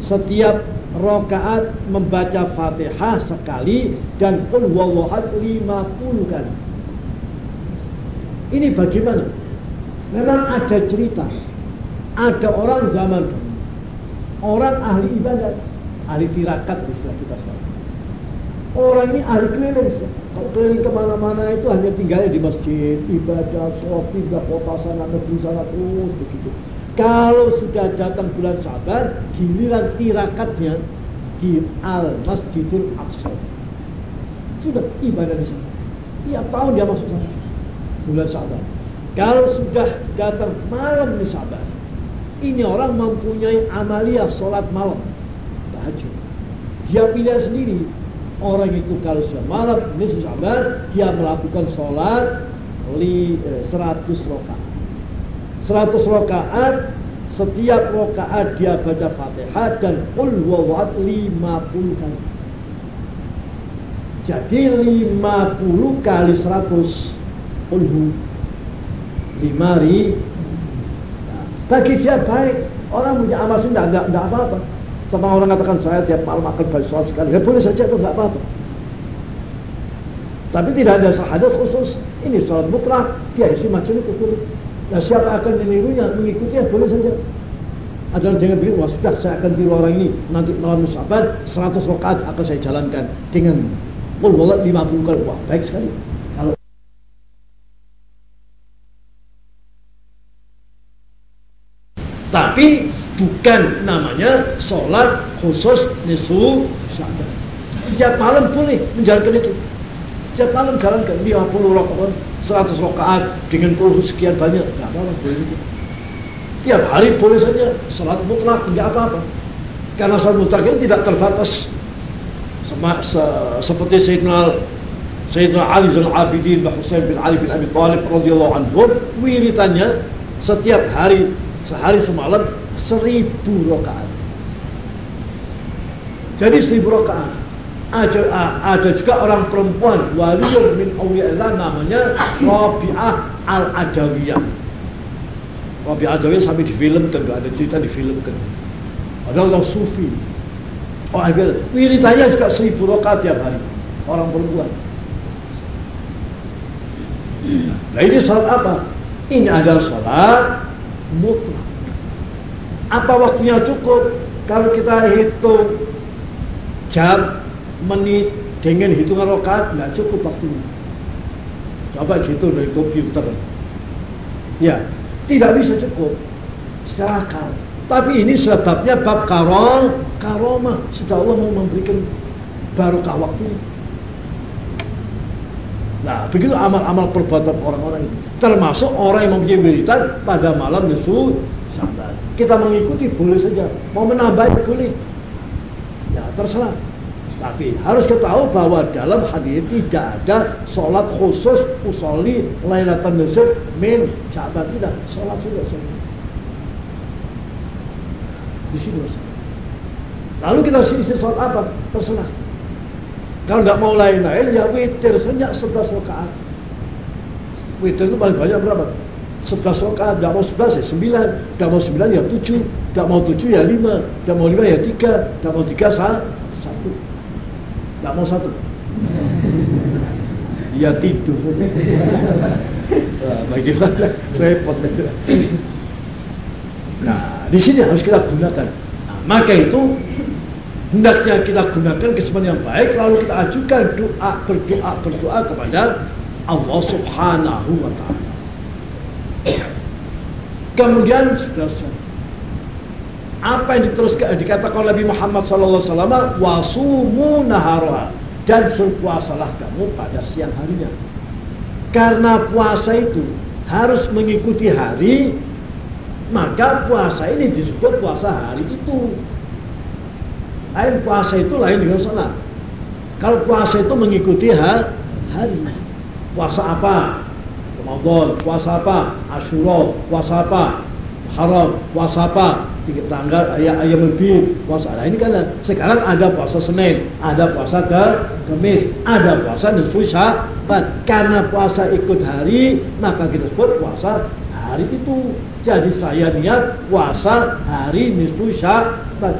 Speaker 1: Setiap rakaat membaca Fatihah sekali dan qul huwallahu 50 kali. Ini bagaimana? Memang ada cerita. Ada orang zaman dulu. Orang ahli ibadat, ahli tirakat istilah kita sekarang. Orang ini ahli keliling. Kalau keliling ke mana-mana itu hanya tinggalnya di masjid, ibadah, sholat, pindah kota sana, negeri sana, terus begitu. Kalau sudah datang bulan sabar, giliran tirakatnya di Al Masjidul Aqsa. Sudah ibadah di sana. Tiap tahun dia masuk sana. Bulan sabar. Kalau sudah datang malam di sabar, ini orang mempunyai amalia sholat malam, tahajud. Dia pilihan sendiri, orang itu kalau sudah malam nisfu Sya'ban dia melakukan sholat li, eh, 100 rakaat 100 rakaat setiap rakaat dia baca Fatihah dan qul huwallahu 50 kali. Jadi 50 kali 100 ulhu 5 ribu nah, bagi dia baik. Orang punya amal sih tidak apa-apa sama orang katakan saya tiap malam akan baca sholat sekali. Ya boleh saja itu nggak apa-apa. Tapi tidak ada sahadat khusus. Ini sholat mutlak. Dia isi macam itu boleh. Nah siapa akan menirunya, mengikutinya boleh saja. Adalah jangan bilang, wah sudah saya akan tiru orang ini. Nanti malam musabat 100 rakaat akan saya jalankan dengan Qul 50 kali. Wah baik sekali. Kalau Tapi bukan sholat khusus nisfu Sya'ban. Tiap malam boleh menjalankan itu. Tiap malam jalankan 50 rakaat, 100 rakaat dengan kursus sekian banyak, enggak apa-apa boleh itu. Tiap hari boleh saja sholat mutlak, enggak apa-apa. Karena sholat mutlak ini tidak terbatas sama, se, seperti Sayyidina Sayyidina Ali Zainal Abidin bin Husain bin Ali bin Abi Thalib radhiyallahu anhu wiritannya setiap hari sehari semalam seribu rakaat. Jadi seribu rakaat. Ada, ada juga orang perempuan waliyun min awliyaillah namanya Rabi'ah al-Adawiyah. Rabi'ah Adawiyah sampai difilmkan, ada cerita difilmkan. Ada orang sufi. Oh, ada wiridanya juga seribu rakaat tiap hari. Orang perempuan. Nah ini salat apa? Ini adalah salat mutlak. Apa waktunya cukup? Kalau kita hitung jam, menit dengan hitungan rokat, nggak cukup waktunya. Coba gitu dari komputer. Ya, tidak bisa cukup secara akal. Tapi ini sebabnya bab karong, karomah. Sudah Allah mau memberikan barokah waktunya. Nah, begitu amal-amal perbuatan orang-orang itu. Termasuk orang yang mempunyai wiridan pada malam Syaban. Kita mengikuti boleh saja. Mau menambah boleh. Ya, terserah. Tapi harus ketahui bahwa dalam hadis tidak ada sholat khusus usolli lailatan nisf min Syaban tidak. Sholat sudah sholat. Di sini masalah. Lalu kita isi sholat apa? Terserah. Kalau nggak mau lain-lain ya witir saja 11 rakaat. Witir itu paling banyak berapa? 11 rakaat, nggak mau 11 ya 9, nggak mau 9 ya 7, nggak mau 7 ya 5, nggak mau 5 ya 3, nggak mau 3 sah, 1. Nggak mau 1. Dia tidur. nah, bagaimana? Repot. Nah, di sini harus kita gunakan. Nah, maka itu hendaknya kita gunakan kesempatan yang baik lalu kita ajukan doa berdoa berdoa kepada Allah Subhanahu wa taala. Kemudian sudah apa yang diteruskan dikatakan Nabi Muhammad sallallahu alaihi wasallam wasumu nahara dan berpuasalah kamu pada siang harinya. Karena puasa itu harus mengikuti hari maka puasa ini disebut puasa hari itu. Lain puasa itu lain dengan sholat. Kalau puasa itu mengikuti hari. Puasa apa? Ramadan. Puasa apa? Ashura. Puasa apa? Haram. Puasa apa? Tiga tanggal ayat ayat lebih puasa. Nah ini kan sekarang ada puasa Senin, ada puasa ke Kamis, ada puasa nisfu Syaban. Karena puasa ikut hari, maka kita sebut puasa hari itu. Jadi saya niat puasa hari nisfu Syaban.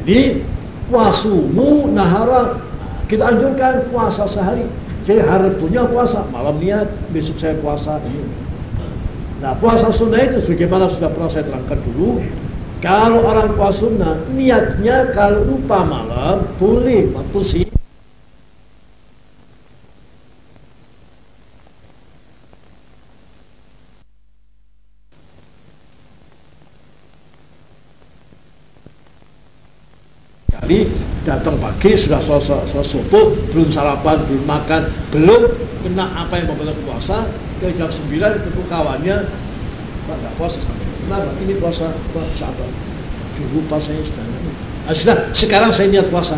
Speaker 1: Jadi wasumu nahara kita anjurkan puasa sehari. Jadi hari punya puasa, malam niat besok saya puasa. Nah puasa sunnah itu sebagaimana sudah pernah saya terangkan dulu. Kalau orang puasa sunnah niatnya kalau lupa malam boleh waktu sih kali datang pagi sudah selesai subuh belum sarapan belum makan belum kena apa yang membuat puasa ke jam 9 ketemu kawannya pak nggak puasa sampai kenapa ini puasa pak sahabat dulu puasanya sudah. Nah, sudah sekarang saya niat puasa.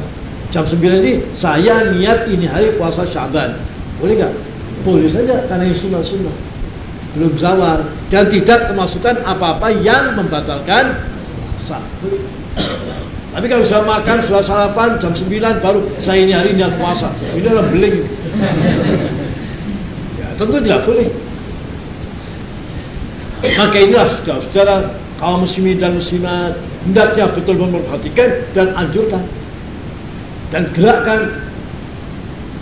Speaker 1: Jam 9 ini saya niat ini hari puasa syaban. Boleh nggak? Boleh saja karena ini sunnah-sunnah belum zawar dan tidak kemasukan apa-apa yang membatalkan puasa tapi kalau sudah makan, sudah sarapan, jam 9 baru saya ini hari niat puasa. Ini adalah beling. ya tentu tidak boleh. Maka inilah saudara-saudara kaum muslimin dan muslimat hendaknya betul-betul memperhatikan dan anjurkan dan gerakkan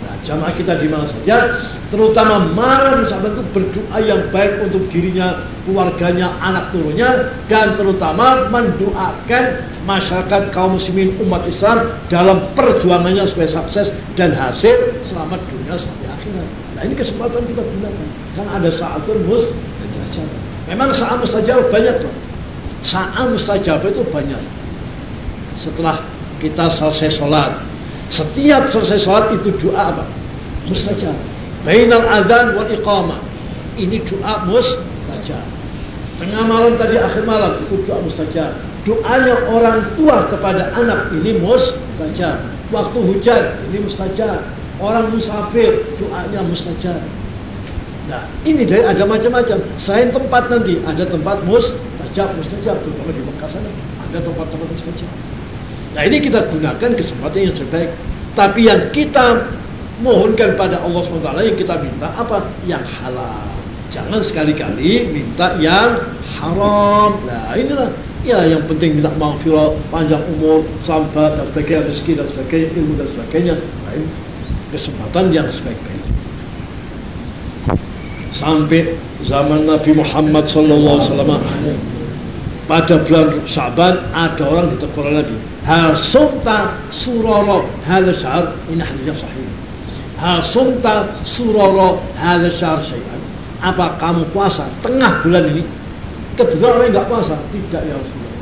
Speaker 1: nah, jamaah kita di mana saja terutama malam sahabat itu berdoa yang baik untuk dirinya, keluarganya, anak turunnya dan terutama mendoakan masyarakat kaum muslimin umat Islam dalam perjuangannya supaya sukses dan hasil selamat dunia sampai akhirat. Nah ini kesempatan kita gunakan kan ada saatul mustajab. Memang saat mustajab banyak tuh. Saat mustajab itu banyak. Setelah kita selesai sholat, setiap selesai sholat itu doa apa? Mustajab Bainal adzan wal iqamah. Ini doa mustajab. Tengah malam tadi akhir malam itu doa mustajab. Doanya orang tua kepada anak ini mustajab. Waktu hujan ini mustajab. Orang musafir doanya mustajab. Nah, ini dari ada macam-macam. Selain tempat nanti ada tempat mustajab, mustajab terutama di Mekah sana ada tempat-tempat mustajab. Nah, ini kita gunakan kesempatan yang sebaik. Tapi yang kita mohonkan pada Allah SWT yang kita minta apa? Yang halal. Jangan sekali-kali minta yang haram. Nah inilah ya yang penting minta maafirah, panjang umur sampai dan sebagainya rezeki dan sebagainya ilmu dan sebagainya. Nah, Lain kesempatan yang sebaik-baik sampai zaman Nabi Muhammad SAW pada bulan Syaban ada orang ditegur Nabi. Hal sumta suroro hal syar ini hadisnya sahih. Hal sumta suroro hal syar syaitan apa kamu puasa tengah bulan ini? Kebetulan orang nggak puasa. Tidak ya Rasulullah.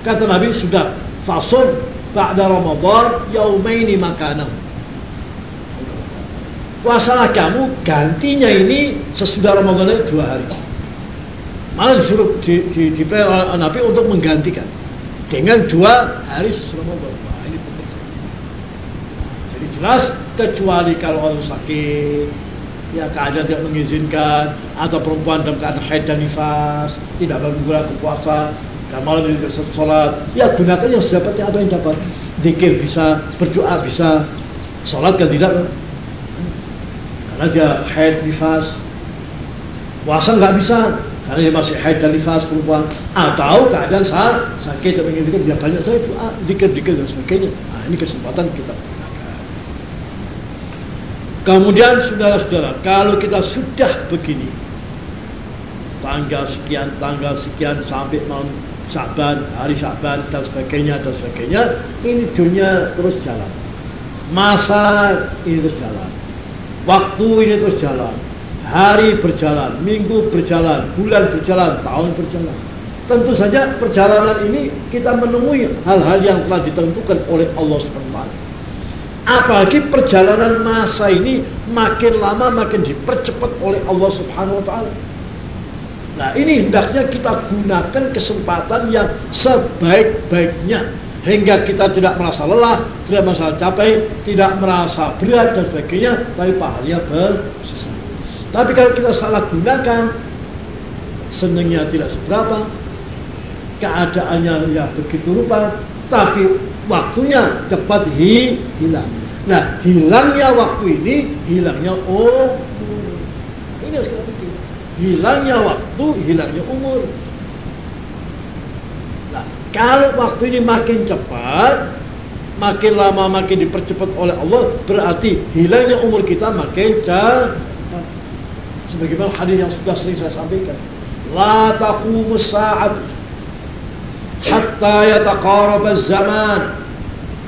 Speaker 1: Kata Nabi sudah fasun ba'da Ramadan yaumaini makanan. Puasalah kamu gantinya ini sesudah Ramadan dua hari. Malah disuruh di, di, di, di Nabi untuk menggantikan dengan dua hari sesudah Ramadan. Ini penting. Jadi jelas kecuali kalau orang sakit ya keadaan tidak mengizinkan atau perempuan dalam keadaan haid dan nifas tidak menggunakan puasa dan malam itu sholat. Ya gunakan yang sedapatnya apa yang dapat. Zikir bisa berdoa bisa sholat kan tidak. Karena dia haid nifas. Puasa nggak bisa karena dia masih haid dan nifas perempuan. Atau keadaan saat sakit dan mengizinkan dia banyak saya doa zikir zikir dan sebagainya. Nah, ini kesempatan kita Kemudian saudara-saudara, kalau kita sudah begini, tanggal sekian, tanggal sekian sampai malam Syaban, hari Syaban dan sebagainya dan sebagainya, ini dunia terus jalan. Masa ini terus jalan. Waktu ini terus jalan. Hari berjalan, minggu berjalan, bulan berjalan, tahun berjalan. Tentu saja perjalanan ini kita menemui hal-hal yang telah ditentukan oleh Allah SWT. Apalagi perjalanan masa ini makin lama makin dipercepat oleh Allah Subhanahu wa taala. Nah, ini hendaknya kita gunakan kesempatan yang sebaik-baiknya hingga kita tidak merasa lelah, tidak merasa capek, tidak merasa berat dan sebagainya, tapi pahalanya besar. Tapi kalau kita salah gunakan, senangnya tidak seberapa, keadaannya ya begitu rupa, tapi waktunya cepat hilang. Nah, hilangnya waktu ini, hilangnya umur. Ini harus kita pikir. Hilangnya waktu, hilangnya umur. Nah, kalau waktu ini makin cepat, makin lama makin dipercepat oleh Allah, berarti hilangnya umur kita makin cepat. Sebagaimana hadis yang sudah sering saya sampaikan. La taqumus sa'at hatta yataqarab az-zaman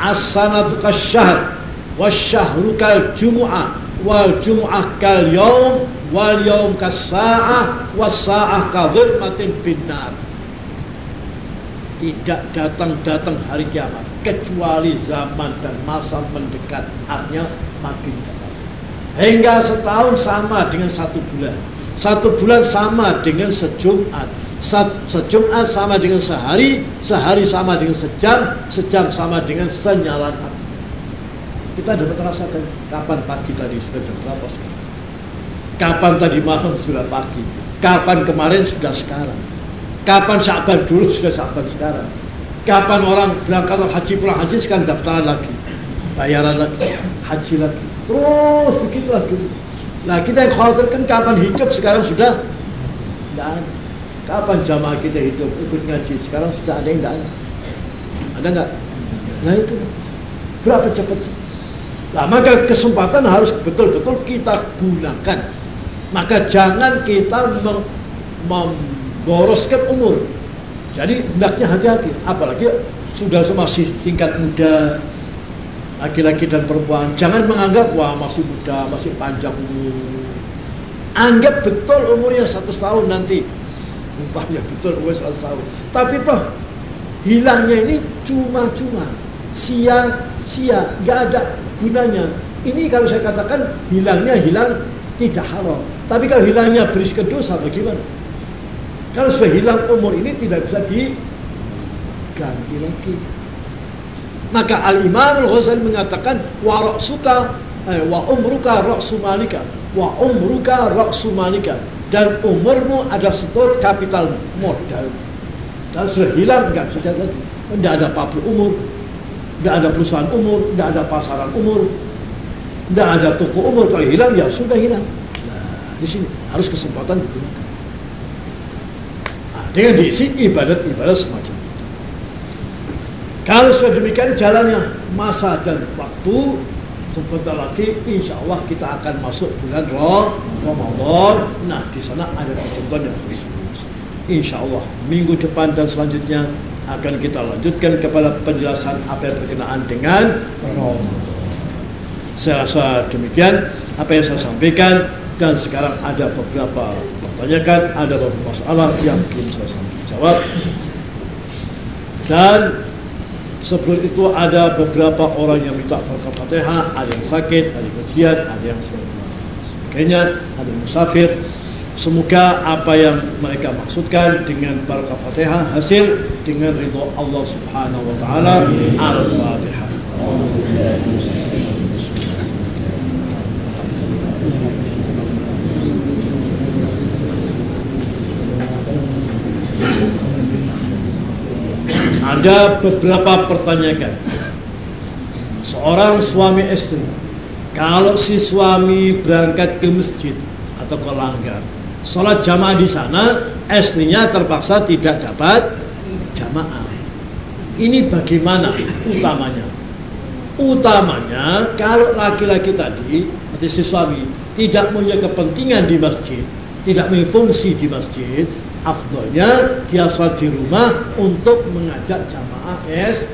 Speaker 1: as-sanatu kasyahr wasyahru kal jumu'ah wal jumu'ah kal yaum wal yaum kas sa'ah was sa'ah ka dhulmatin binar tidak datang-datang hari kiamat kecuali zaman dan masa mendekat. Artinya makin cepat hingga setahun sama dengan satu bulan. Satu bulan sama dengan sejumat sejumat sama dengan sehari sehari sama dengan sejam sejam sama dengan senyalan api kita dapat rasakan kapan pagi tadi sudah jam berapa sekarang. Kapan tadi malam sudah pagi. Kapan kemarin sudah sekarang. Kapan Syaban dulu sudah Syaban sekarang. Kapan orang berangkat haji pulang haji sekarang daftaran lagi. Bayaran lagi. Haji lagi. Terus begitu lagi. Nah kita yang khawatirkan kapan hidup sekarang sudah tidak ada. Kapan jamaah kita hidup ikut ngaji sekarang sudah ada yang tidak ada. Ada nggak? Nah itu berapa cepat Nah, maka kesempatan harus betul-betul kita gunakan. Maka jangan kita mem memboroskan umur. Jadi hendaknya hati-hati, apalagi sudah masih tingkat muda, laki-laki dan perempuan. Jangan menganggap wah masih muda, masih panjang umur. Anggap betul umurnya satu tahun nanti. Umpamanya betul umur satu tahun. Tapi toh hilangnya ini cuma-cuma, sia-sia, nggak ada gunanya. Ini kalau saya katakan hilangnya hilang tidak haram. Tapi kalau hilangnya berisikan dosa bagaimana? Kalau sudah hilang umur ini tidak bisa diganti lagi. Maka Al-Imam Al-Ghazali mengatakan wa suka eh, wa umruka ra'su malika wa umruka ra'su malika dan umurmu ada setor kapital modal. Dan sudah hilang nggak bisa lagi. Tidak ada pabrik umur, tidak ada perusahaan umur, tidak ada pasaran umur, tidak ada toko umur. Kalau hilang ya sudah hilang. Nah, di sini harus kesempatan digunakan. Nah, dengan diisi ibadat-ibadat semacam itu. Kalau sudah demikian jalannya masa dan waktu sebentar lagi insya Allah kita akan masuk bulan Ramadan. Nah di sana ada ketentuan yang khusus. Insya Allah minggu depan dan selanjutnya akan kita lanjutkan kepada penjelasan apa yang berkenaan dengan Ramadan. Saya rasa demikian apa yang saya sampaikan dan sekarang ada beberapa pertanyaan, ada beberapa masalah yang belum saya jawab. Dan sebelum itu ada beberapa orang yang minta berkat fatihah, ada yang sakit, ada yang ujian, ada yang sebagainya, ada yang musafir. Semoga apa yang mereka maksudkan dengan barakah Fatihah hasil dengan ridho Allah Subhanahu wa taala. Al-Fatihah. Ada beberapa pertanyaan. Seorang suami istri, kalau si suami berangkat ke masjid atau ke langgar, sholat jamaah di sana, istrinya terpaksa tidak dapat jamaah. Ini bagaimana utamanya? Utamanya kalau laki-laki tadi, atau si suami tidak punya kepentingan di masjid, tidak punya fungsi di masjid, afdolnya dia sholat di rumah untuk mengajak jamaah es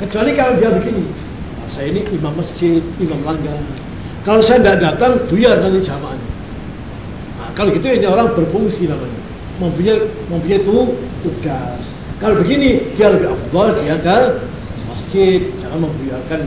Speaker 1: kecuali kalau dia begini nah, saya ini imam masjid imam langgar. Kalau saya tidak datang buyar nanti jamaahnya. Nah, kalau gitu ini orang berfungsi namanya. Mempunyai mempunyai itu tugas. Kalau begini dia lebih afdol dia ke masjid. Jangan membuyarkan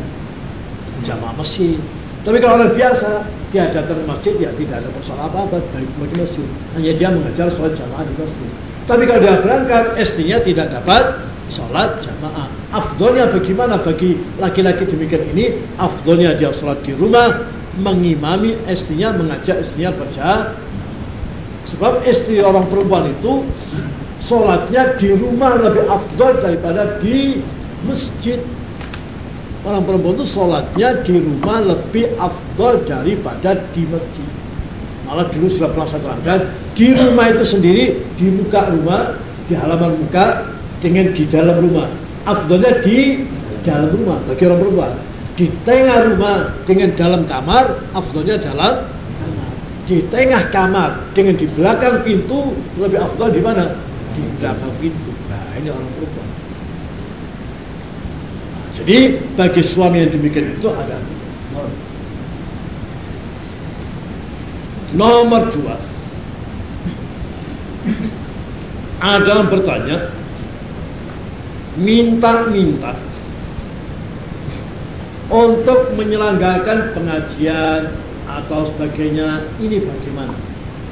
Speaker 1: jamaah masjid tapi kalau orang biasa, dia datang ke masjid, ya tidak ada persoalan apa-apa baik bagi masjid. Hanya dia mengajar sholat jamaah di masjid. Tapi kalau dia berangkat, istrinya tidak dapat sholat jamaah. Afdolnya bagaimana bagi laki-laki demikian ini? Afdolnya dia sholat di rumah, mengimami istrinya, mengajak istrinya baca. Sebab istri orang perempuan itu sholatnya di rumah lebih afdol daripada di masjid orang perempuan itu sholatnya di rumah lebih afdol daripada di masjid. Malah dulu sudah pernah saya terangkan, di rumah itu sendiri, di muka rumah, di halaman muka, dengan di dalam rumah. Afdolnya di dalam rumah bagi orang perempuan. Di tengah rumah dengan dalam kamar, afdolnya kamar. Di tengah kamar dengan di belakang pintu, lebih afdol di mana? Di belakang pintu. Nah, ini orang perempuan. Jadi bagi suami yang demikian itu ada. Nomor dua, ada yang bertanya, minta-minta untuk menyelenggarakan pengajian atau sebagainya, ini bagaimana?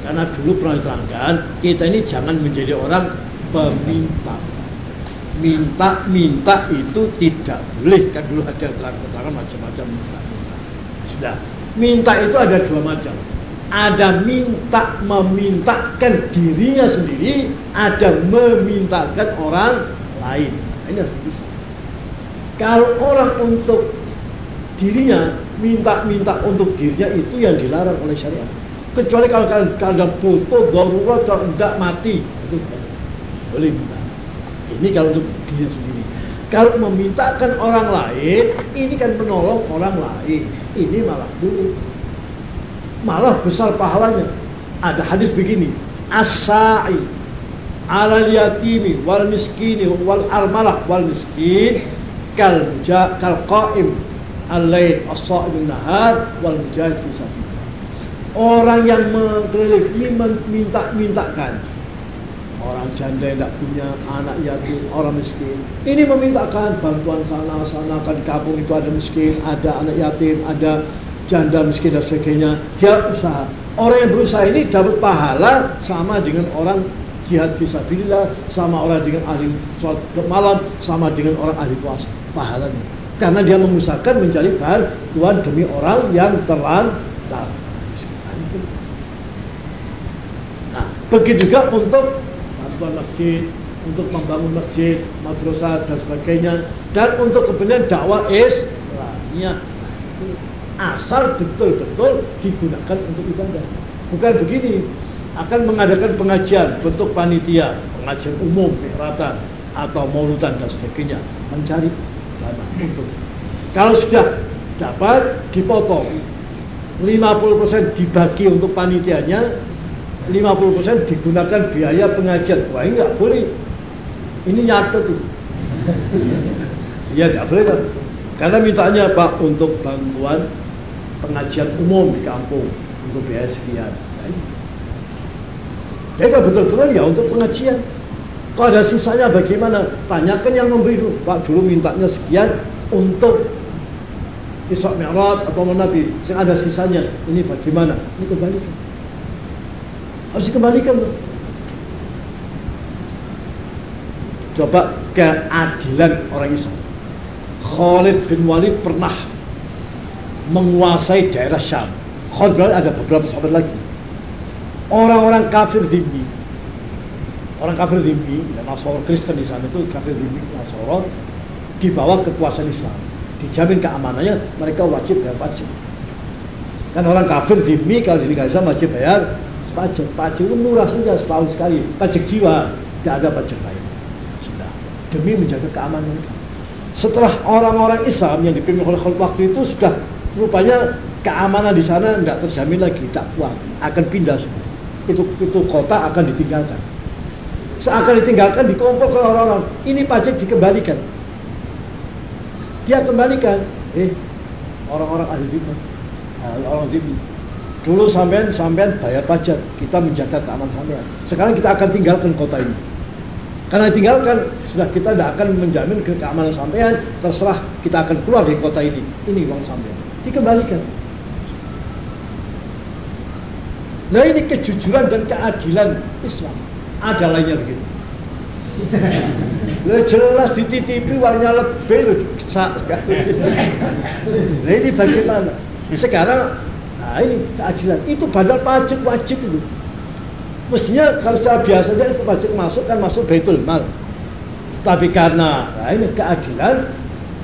Speaker 1: Karena dulu pernah diterangkan, kita ini jangan menjadi orang peminta minta-minta itu tidak boleh. Kan dulu ada terang-terangan macam-macam minta, sudah. Minta itu ada dua macam. Ada minta memintakan dirinya sendiri ada memintakan orang lain. Nah, ini harus kalau orang untuk dirinya minta-minta untuk dirinya itu yang dilarang oleh syariat. Kecuali kalau kalian butuh darurat kalau tidak mati itu boleh minta ini kalau untuk diri sendiri. Kalau memintakan orang lain, ini kan menolong orang lain. Ini malah dulu. Malah besar pahalanya. Ada hadis begini. As-sa'i ala yatimi wal miskini wal armalah wal miskin kal kal qaim al-lail as-sa'im nahar wal mujahid fi sabilillah. Orang yang mengkelilingi minta-mintakan orang janda yang tidak punya anak yatim, orang miskin. Ini memintakan bantuan sana, sana kan di kampung itu ada miskin, ada anak yatim, ada janda miskin dan sebagainya. Dia usaha. Orang yang berusaha ini dapat pahala sama dengan orang jihad visabilillah, sama orang dengan ahli sholat malam, sama dengan orang ahli puasa. Pahalanya. Karena dia mengusahakan mencari bantuan demi orang yang terlantar. Nah, begitu juga untuk bantuan masjid, untuk membangun masjid, madrasah dan sebagainya, dan untuk kepentingan dakwah Islamiyah. Asal betul-betul digunakan untuk ibadah. Bukan begini, akan mengadakan pengajian bentuk panitia, pengajian umum, mikratan, atau mauludan dan sebagainya, mencari dana untuk. Kalau sudah dapat dipotong 50% dibagi untuk panitianya 50% digunakan biaya pengajian. Wah ini nggak boleh. Ini nyatet tuh. Iya nggak boleh kan? Karena mintanya Pak untuk bantuan pengajian umum di kampung untuk biaya sekian. Mereka betul-betul ya untuk pengajian. Kalau ada sisanya bagaimana? Tanyakan yang memberi dulu. Pak dulu mintanya sekian untuk Isra Mi'raj atau Nabi. Yang ada sisanya. Ini bagaimana? Ini kembalikan. Harus dikembalikan tuh. Coba keadilan orang Islam. Khalid bin Walid pernah menguasai daerah Syam. Khalid ada beberapa sahabat lagi. Orang-orang kafir zimmi. Orang kafir zimmi, ya, Nasoro Kristen di sana itu kafir zimmi, Nasoro, dibawa kekuasaan Islam. Dijamin keamanannya, mereka wajib bayar pajak. Kan orang kafir zimmi kalau di Islam wajib bayar pajak. Pajak itu murah saja setahun sekali. Pajak jiwa, tidak ada pajak lain demi menjaga keamanan setelah orang-orang Islam yang dipimpin oleh waktu itu sudah rupanya keamanan di sana tidak terjamin lagi, tak kuat, akan pindah semua. Itu itu kota akan ditinggalkan. Seakan ditinggalkan dikumpulkan orang-orang. Ini pajak dikembalikan. Dia kembalikan. Eh, orang-orang ahli zimmi, orang zimmi. Dulu sampean sampean bayar pajak, kita menjaga keamanan sampean. Sekarang kita akan tinggalkan kota ini. Karena tinggalkan sudah kita tidak akan menjamin ke keamanan sampean, terserah kita akan keluar dari kota ini. Ini uang sampean. Dikembalikan. Nah ini kejujuran dan keadilan Islam. Ada lainnya begitu. Lah jelas dititipi uangnya lebih loh. Nah ini bagaimana? Sekarang nah ini keadilan. Itu padahal pajak wajib itu. Mestinya kalau secara biasanya itu pajak masuk kan masuk baitul mal. Tapi karena nah ini keadilan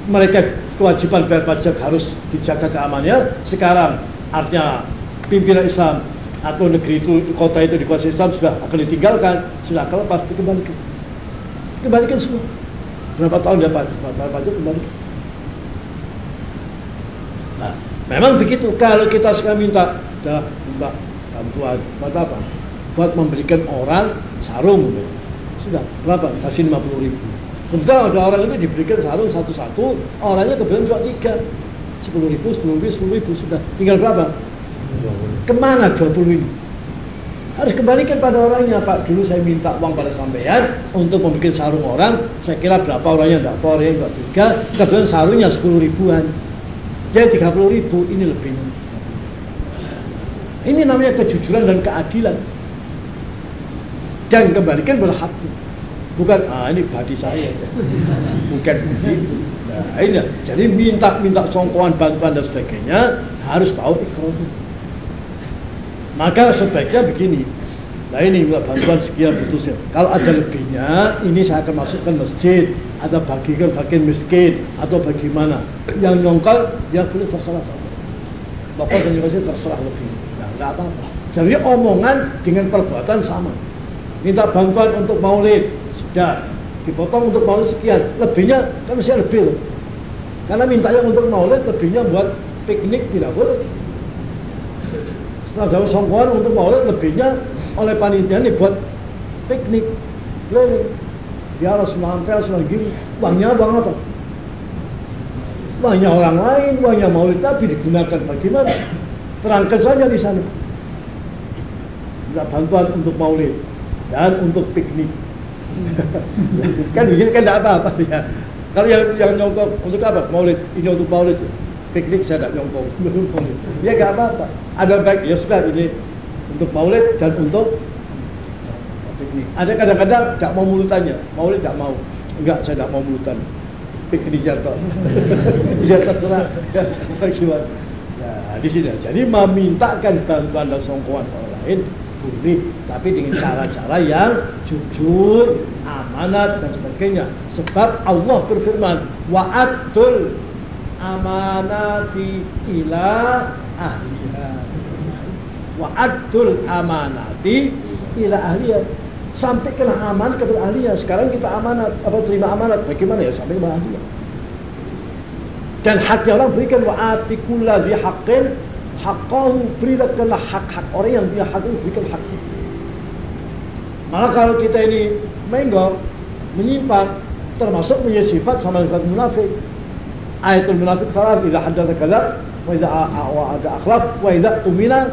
Speaker 1: mereka kewajiban bayar pajak harus dijaga keamanannya. Sekarang artinya pimpinan Islam atau negeri itu kota itu dikuasai Islam sudah akan ditinggalkan sudah akan lepas dikembalikan kembalikan semua berapa tahun dia bayar pajak kembalikan nah memang begitu. Kalau kita sekarang minta minta bantuan. Buat apa? Buat memberikan orang sarung. Sudah berapa? Kasih 50 ribu. Kemudian ada orang itu diberikan sarung satu-satu. Orangnya kebetulan juga tiga. 10 ribu, 10 ribu, 10 ribu. Sudah. Tinggal berapa? Ke mana 20 ribu? Harus kembalikan pada orangnya. Pak dulu saya minta uang pada sampean untuk membuat sarung orang. Saya kira berapa orangnya? Enggak apa orangnya enggak tiga. Kebetulan sarungnya 10 ribuan jadi 30 ribu ini lebih. Ini namanya kejujuran dan keadilan. Dan kembalikan berhak bukan ah ini badi saya. Bukan begitu. Nah ini jadi minta minta songkoan bantuan dan sebagainya harus tahu ikram maka sebaiknya begini nah ini minta bantuan sekian butuh saya. kalau ada lebihnya ini saya akan masukkan masjid. Atau bagikan bagian miskin atau bagaimana. Yang nyongkal ya boleh terserah pokoknya terserah lebih. Nah nggak apa-apa. Jadi omongan dengan perbuatan sama. Minta bantuan untuk maulid. Sudah. Dipotong untuk maulid sekian. Lebihnya kan masih lebih loh. Karena mintanya untuk maulid lebihnya buat piknik tidak boleh. Setelah dapat songkoan untuk maulid lebihnya oleh panitia ini buat piknik keliling mampir harus gini uangnya uang apa uangnya orang lain uangnya maulid tapi digunakan bagaimana terangkan saja di sana minta bantuan untuk maulid dan untuk piknik. kan begini kan tidak apa-apa ya. Kalau yang yang nyongkok untuk apa? Maulid. Ini untuk maulid. Piknik saya tidak nyongkok. ya nggak apa-apa. Ada baik ya sudah ini untuk maulid dan untuk piknik. Ada kadang-kadang tidak mau mulutannya. Maulid tidak mau. Enggak, saya tidak mau mulutan. Piknik jatuh. ya terserah. Bagaimana? Nah, di sini. Jadi memintakan bantuan dan songkoan orang lain boleh tapi dengan cara-cara yang jujur amanat dan sebagainya sebab Allah berfirman wa'atul amanati ila ahliha wa'atul amanati ila ahliha sampaikanlah amanat kepada ahliya. Sekarang kita amanat apa terima amanat. Bagaimana ya? Sampai kepada ahliya. Dan haknya orang berikan wa'ati kulladhi haqqin. Haqqahu berikanlah hak-hak orang yang punya hak berikan hak malah kalau kita ini menggor menyimpang termasuk punya sifat sama sifat munafik. Ayatul munafik salat idza haddatsa kadzab wa idza ada akhlak wa idza tumina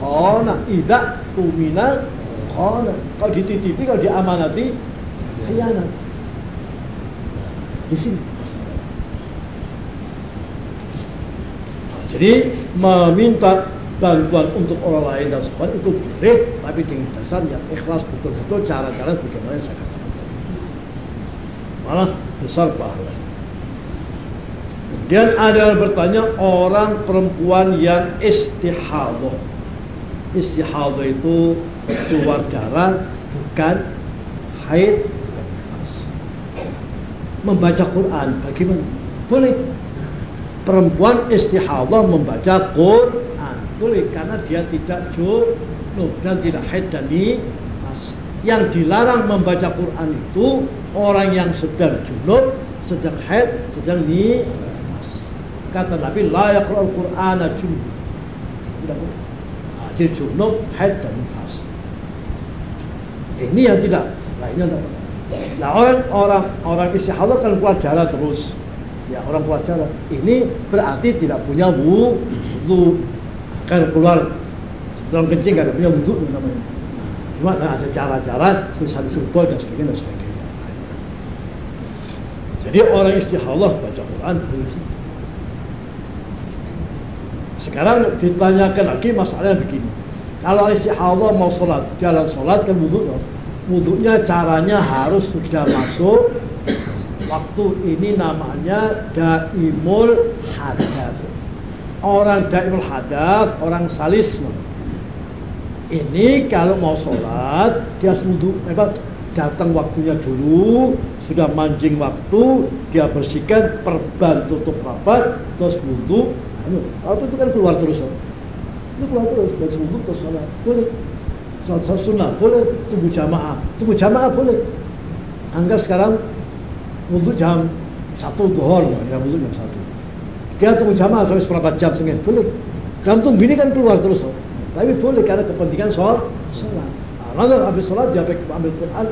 Speaker 1: khana idza tumina khana kalau dititipi kalau diamanati khianat. Di sini. Jadi meminta bantuan untuk orang lain dan sebagainya itu boleh tapi dengan dasar yang ikhlas betul-betul cara-cara bagaimana yang saya katakan malah besar pahala. Kemudian ada yang bertanya orang perempuan yang istihadah istihadah itu keluar darah bukan haid membaca Quran bagaimana boleh perempuan istihadah membaca Quran boleh karena dia tidak junub dan tidak haid dan nifas. Yang dilarang membaca Quran itu orang yang sedang junub, sedang haid, sedang nifas. Kata Nabi, la yaqra'ul Qur'ana junub. Tidak boleh. Nah, jadi junub, haid dan nifas. Ini yang tidak, lainnya. Nah orang orang istihadah kan keluar darah terus. Ya orang keluar darah. Ini berarti tidak punya wudhu kan keluar dalam kencing kan punya wudhu namanya cuma ada cara-cara susah disumpul dan sebagainya dan sebagainya jadi orang istihadah baca Quran sekarang ditanyakan lagi masalahnya begini. Kalau istihadah mau sholat jalan sholat kan wudhu tuh wudhunya caranya harus sudah masuk. Waktu ini namanya daimul hadas orang daimul hadas, orang salisme. Ini kalau mau sholat, dia harus wudhu, apa, datang waktunya dulu, sudah mancing waktu, dia bersihkan, perban tutup rapat, terus wudhu. Anu, kalau itu kan keluar terus. Itu keluar terus, baca wudhu terus sholat. Boleh. Sholat, sholat sunnah, boleh. Tunggu jamaah. Tunggu jamaah boleh. Anggap sekarang wudhu jam satu duhur, ya wudhu jam satu dia tunggu jamaah sampai seberapa jam setengah boleh gantung bini kan keluar terus tapi boleh karena kepentingan sholat sholat nah, lalu habis sholat dia ambil Quran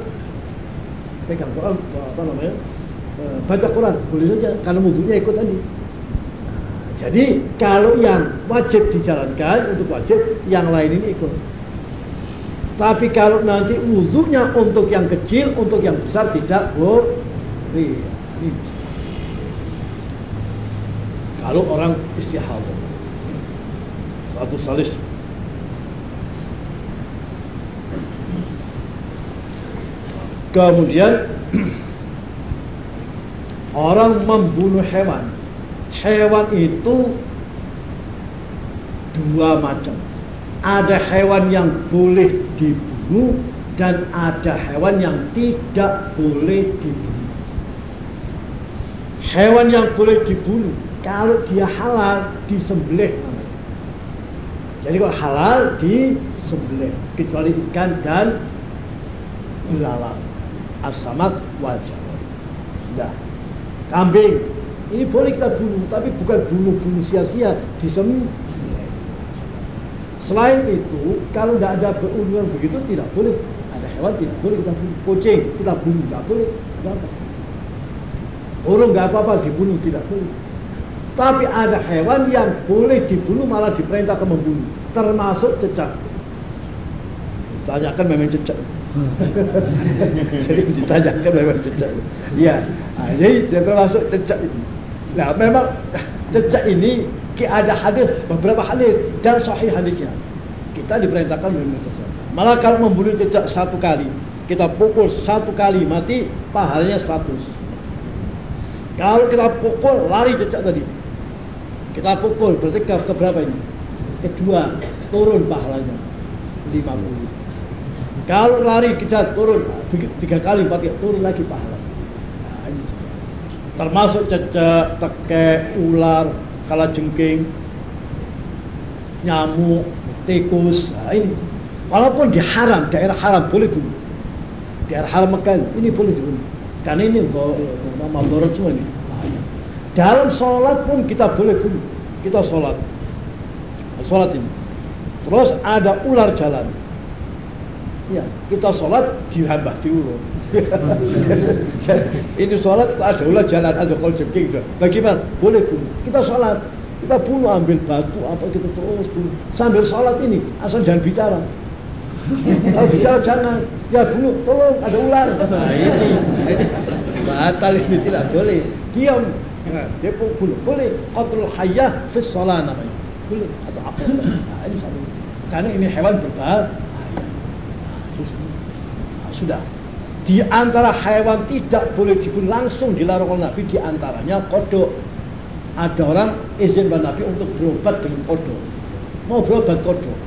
Speaker 1: pegang Quran apa namanya eh, baca Quran boleh saja karena wudhunya ikut tadi jadi kalau yang wajib dijalankan untuk wajib yang lain ini ikut. Tapi kalau nanti wudhunya untuk yang kecil untuk yang besar tidak boleh. Kalau orang istihadah. Satu salis. Kemudian orang membunuh hewan hewan itu dua macam ada hewan yang boleh dibunuh dan ada hewan yang tidak boleh dibunuh hewan yang boleh dibunuh kalau dia halal disembelih. Jadi kalau halal disembelih kecuali ikan dan belalang, asamat wajah. Sudah. Kambing ini boleh kita bunuh, tapi bukan bunuh-bunuh sia-sia, disembelih. Selain itu, kalau tidak ada berurusan begitu tidak boleh. Ada hewan tidak boleh kita bunuh. Kucing kita bunuh tidak boleh. Tidak apa. Burung nggak apa-apa dibunuh tidak boleh. Tapi ada hewan yang boleh dibunuh malah diperintahkan membunuh, termasuk cecak. Ditanyakan memang cecak. jadi ditanyakan memang cecak. Iya, nah, jadi termasuk cecak ini. Nah, memang cecak ini ada hadis beberapa hadis dan sahih hadisnya. Kita diperintahkan membunuh cecak. Malah kalau membunuh cecak satu kali, kita pukul satu kali mati, pahalanya seratus. Kalau kita pukul lari cecak tadi, kita pukul berarti ke, ke berapa ini? Kedua, turun pahalanya 50. Kalau lari kejar turun tiga kali empat kali turun lagi pahala. Termasuk cecek, teke, ular, kala jengking, nyamuk, tikus. Nah, ini walaupun di haram, daerah haram boleh bunuh. Daerah haram Mekah ini boleh dibunuh. Karena ini nama semua ini. Dalam sholat pun kita boleh bunuh. Kita sholat. Sholat ini. Terus ada ular jalan. Ya, kita sholat dihambah diurut. ini sholat ada ular jalan, ada kol jengking. Bagaimana? Boleh bunuh. Kita sholat. kita bunuh ambil batu apa kita terus bunuh. Sambil sholat ini asal jangan bicara. Kalau bicara jangan. Ya bunuh tolong ada ular. Nah ini, ini batal ini tidak boleh. Diam. Nah, dia pun bunuh. Boleh. Qatlul hayah fis sholat namanya. Boleh. Atau apa? Nah ini satu. Karena ini hewan berbahaya. Nah, sudah di antara hewan tidak boleh dibunuh langsung dilarang oleh Nabi di antaranya kodok. Ada orang izin pada Nabi untuk berobat dengan kodok. Mau berobat kodok?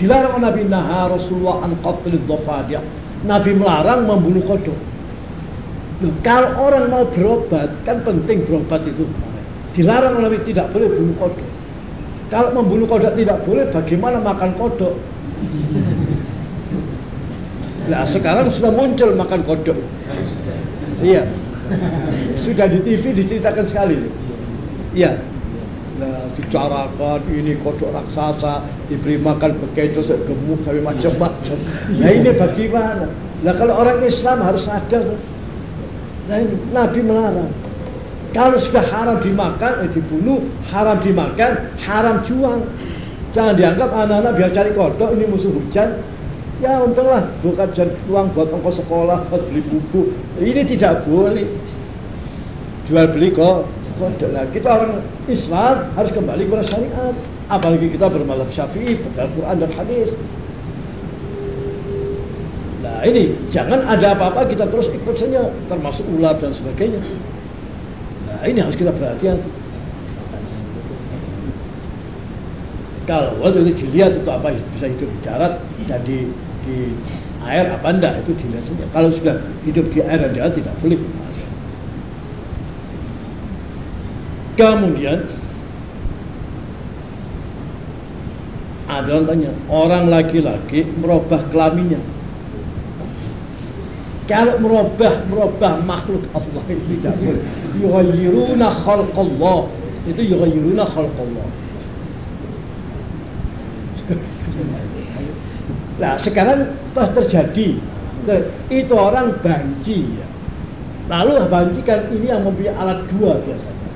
Speaker 1: Dilarang oleh Nabi Naha Rasulullah an qatlid Nabi melarang membunuh kodok. Loh, kalau orang mau berobat kan penting berobat itu. Dilarang oleh Nabi tidak boleh bunuh kodok. Kalau membunuh kodok tidak boleh bagaimana makan kodok Nah sekarang sudah muncul makan kodok. Iya. Sudah di TV diceritakan sekali. Iya. Nah, dicarakan ini kodok raksasa diberi makan begitu gemuk sampai macam-macam. Nah ini bagaimana? Nah kalau orang Islam harus sadar. Nah ini Nabi melarang. Kalau sudah haram dimakan, eh, dibunuh, haram dimakan, haram jual. Jangan dianggap anak-anak biar cari kodok ini musuh hujan, Ya untunglah bukan jadi uang buat ongkos sekolah, buat beli buku. Ini tidak boleh. Jual beli kok kode lah. Kita orang Islam harus kembali kepada syariat. Apalagi kita bermalam syafi'i, berdasar Quran dan hadis. Nah ini jangan ada apa-apa kita terus ikut saja, termasuk ular dan sebagainya. Nah ini harus kita berhati-hati. Kalau waktu itu dilihat itu apa bisa hidup di darat dan di di air apa enggak itu dilihat saja. Kalau sudah hidup di air dan di air tidak boleh. Kemudian ada orang tanya, orang laki-laki merubah kelaminnya. Kalau merubah merubah makhluk Allah itu tidak boleh. Yughayyiruna khalqallah. Itu yughayyiruna khalqallah. Nah sekarang telah terjadi itu orang banci ya. Lalu banci kan ini yang mempunyai alat dua biasanya.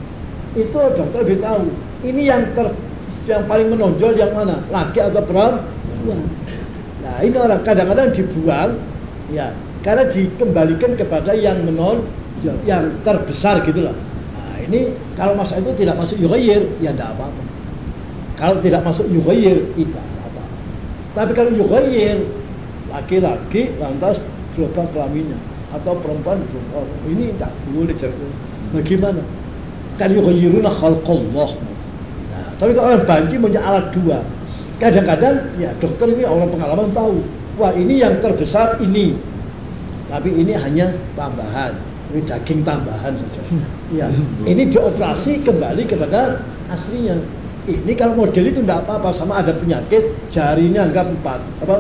Speaker 1: Itu dokter lebih tahu. Ini yang ter yang paling menonjol yang mana? Laki atau perempuan? Nah ini orang kadang-kadang dibuang ya karena dikembalikan kepada yang menonjol, yang terbesar gitulah. Nah ini kalau masa itu tidak masuk yughayir ya tidak apa-apa. Kalau tidak masuk yughayir tidak. Tapi kalau yughayyir laki-laki lantas berubah kelaminnya atau perempuan berubah ini tak boleh jadi bagaimana kan yughayyiruna khalqallah. Nah, tapi kalau orang banci punya alat dua. Kadang-kadang ya dokter ini orang pengalaman tahu. Wah ini yang terbesar ini. Tapi ini hanya tambahan. Ini daging tambahan saja. Ya ini dioperasi kembali kepada aslinya ini kalau model itu tidak apa-apa sama ada penyakit jarinya anggap empat apa?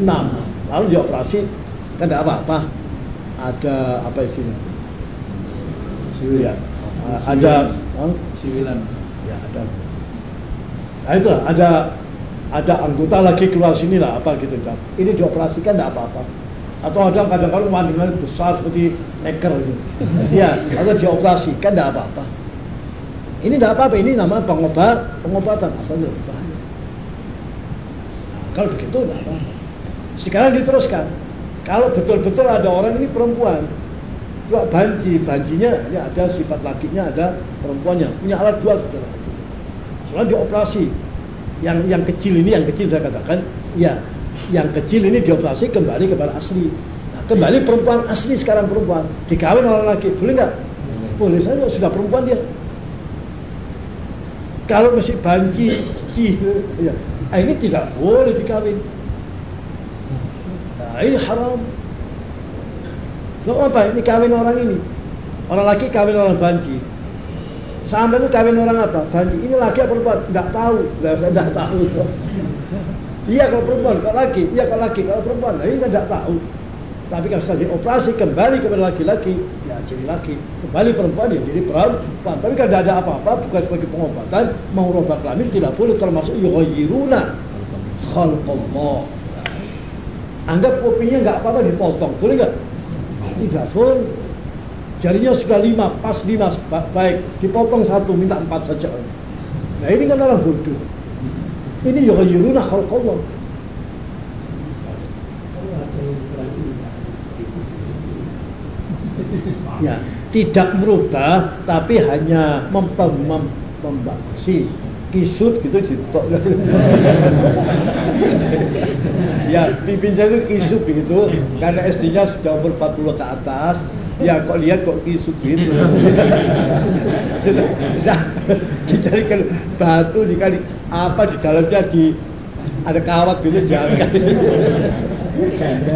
Speaker 1: Enam. Lalu dioperasi kan tidak apa-apa. Ada apa istilahnya? Ya ada
Speaker 2: siwilan.
Speaker 1: Ya ada. Nah itu ada ada anggota lagi keluar sini lah apa gitu kan ini dioperasikan tidak apa-apa. Atau ada kadang-kadang kandungan besar seperti neker gitu. Ya atau dioperasikan tidak apa-apa ini tidak apa-apa, ini nama pengobat, pengobatan asal tidak berbahaya. Nah, kalau begitu tidak apa-apa. Sekarang diteruskan. Kalau betul-betul ada orang ini perempuan, juga banji, banjinya ya ada sifat lakinya, ada perempuannya, punya alat dua sudah. Soalnya dioperasi. Yang yang kecil ini, yang kecil saya katakan, ya, yang kecil ini dioperasi kembali kepada asli. Nah, kembali perempuan asli sekarang perempuan, dikawin orang laki, boleh nggak? Boleh saja, sudah perempuan dia. Kalau masih banci, cih, ya, nah, ini tidak boleh dikawin. Nah, ini haram. Lo apa? Ini kawin orang ini. Orang laki kawin orang banci. Sampai itu kawin orang apa? Banci. Ini laki apa perempuan? Tidak tahu. Tidak tahu. Iya kalau perempuan, kalau laki. Iya kalau laki, kalau perempuan. Nah, ini tidak tahu. Tapi kalau sudah dioperasi kembali kepada laki-laki, ya jadi laki. Kembali perempuan ya jadi perempuan. Tapi kalau ada apa-apa, bukan sebagai pengobatan, mau robak kelamin tidak boleh termasuk yughayyiruna khalqallah. Anggap kopinya nggak apa-apa dipotong, boleh nggak? Tidak boleh. jarinya sudah lima, pas lima, baik, dipotong satu, minta empat saja. Nah ini kan orang bodoh. Ini yughayyiruna khalqallah. Ya, tidak merubah tapi hanya mempem, mem, kisut gitu jitok. Ya pipinya itu kisut begitu. Karena SD-nya sudah umur 40 ke atas. Ya kok lihat kok kisut gitu sudah, sudah. Dicarikan batu dikali apa di dalamnya di ada kawat gitu jangan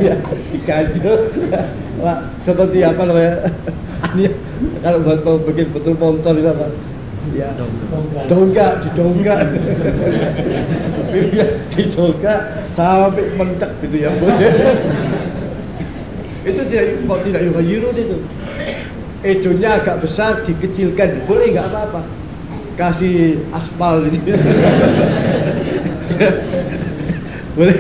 Speaker 1: ya diganjel seperti apa namanya? Ini kalau buat bikin betul motor itu apa? Ya donggak didonggak didonggak sampai mencek gitu ya itu tidak kok tidak yuhayirun itu? Ejonya agak besar dikecilkan. Boleh nggak apa-apa? Kasih aspal ini. Boleh.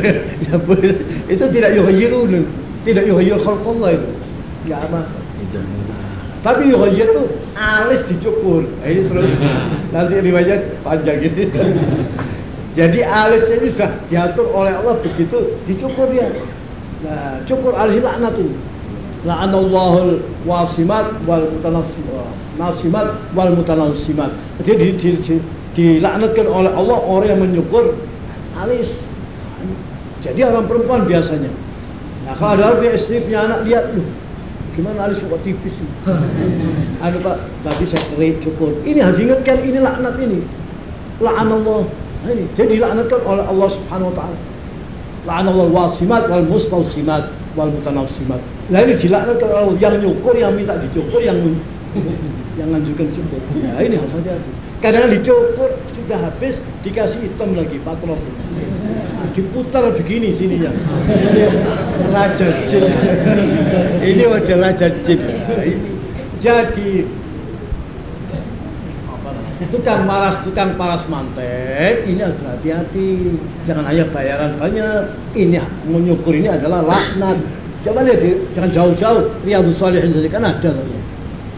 Speaker 1: Ya boleh. Itu tidak yuhayirun tidak yuhayyir khalqallah itu ya apa tapi yuhayyir itu alis dicukur. Nah, ini terus nanti riwayat panjang ini. Jadi alisnya ini sudah diatur oleh Allah begitu dicukur dia. Nah, cukur alis laknat ini. La'anallahul wasimat wal mutanasimat. Nasimat wal mutanasimat. Jadi di, di, di, dilaknatkan oleh Allah orang yang menyukur alis. Jadi orang perempuan biasanya. Nah kalau ada orang istri punya anak lihat, loh, Gimana alis kok tipis sih? Anu Pak, tadi saya kerik cukur. Ini harus ingatkan ini laknat ini. Allah. Nah, ini jadi laknatkan oleh Allah Subhanahu wa taala. Allah wasimat wal mustawsimat wal mutanawsimat. Nah ini dilaknatkan oleh yang nyukur, yang minta dicukur, yang yang nganjurkan cukur. Nah ini harus hati-hati. Kadang dicukur sudah habis dikasih hitam lagi patrol diputar begini sininya. Raja jin. Ini ada raja jin. Jadi tukang malas tukang paras manten ini harus hati-hati. Jangan hanya bayaran banyak. Ini menyukur ini adalah laknat. Coba lihat jangan jauh-jauh. Riyadus salihin saja kan ada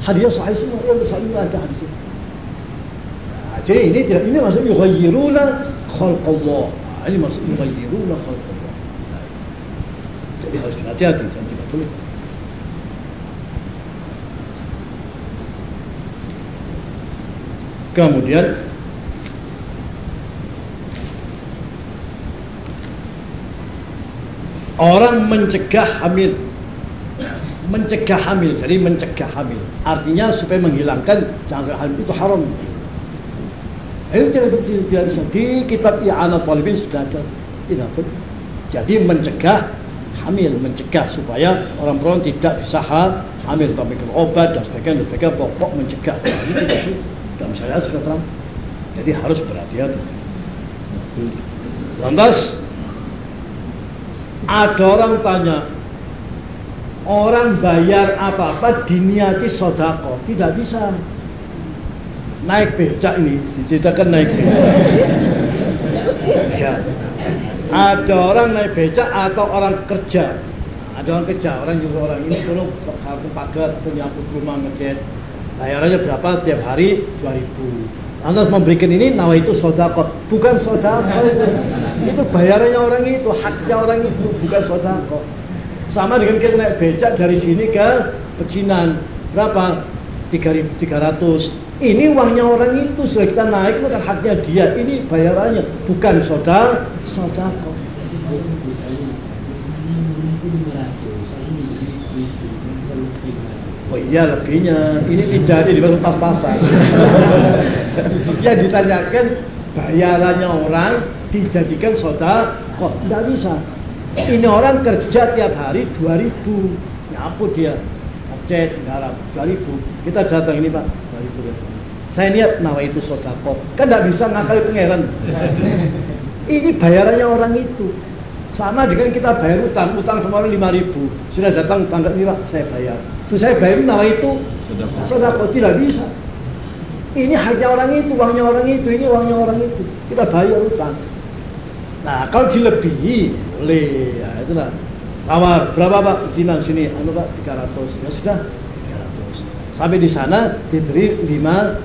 Speaker 1: hadiah sahih semua riyadus salihin ada hadis nah, jadi ini ini maksudnya yughayyiruna khalqallah ini masuk yughayyiruna khalqallah. Jadi harus hati-hati dan tidak boleh. Kemudian orang mencegah hamil mencegah hamil jadi mencegah hamil artinya supaya menghilangkan jangan hamil itu haram itu tidak, bisa. Di kitab I'anat Talibin sudah ada. Tidak pun. Jadi mencegah hamil, mencegah supaya orang perempuan tidak bisa hamil, tapi obat dan sebagainya, dan sebagainya pokok mencegah. Ini tidak dalam syariat sudah terang. Jadi harus berhati-hati. Lantas ada orang tanya, orang bayar apa-apa diniati sodako, tidak bisa naik becak ini diceritakan naik becak. Ya. Ada orang naik becak atau orang kerja? Ada orang kerja orang nyuruh orang ini tolong kartu pagar atau nyambut rumah ngedet bayarannya berapa? Tiap hari 2000 Lantas memberikan ini nawa itu sodakot bukan sodakot itu. Itu bayarannya orang itu haknya orang itu bukan sodakot sama dengan kita naik becak dari sini ke pecinan. Berapa? 300 ini uangnya orang itu sudah kita naik itu kan haknya dia. Ini bayarannya bukan saudara, saudara. Oh iya lebihnya. Ini tidak ada di pas-pasan. ya ditanyakan bayarannya orang dijadikan saudara kok tidak bisa. Ini orang kerja tiap hari 2000 nyapu dia cek garap 2000 kita datang ini pak 2000 saya niat nawa itu sodako. Kan tidak bisa ngakali pangeran. Ini bayarannya orang itu. Sama dengan kita bayar utang utang semua lima ribu. Sudah datang tanggal ini saya bayar. Itu saya bayar nawa itu sodako. Tidak bisa. Ini haknya orang itu uangnya orang itu ini uangnya orang itu. Kita bayar utang. Nah kalau dilebihi boleh. Ya itulah. Tawar. Berapa pak? Cina sini anu pak? 300 ya sudah. 300 Sampai di sana diberi lima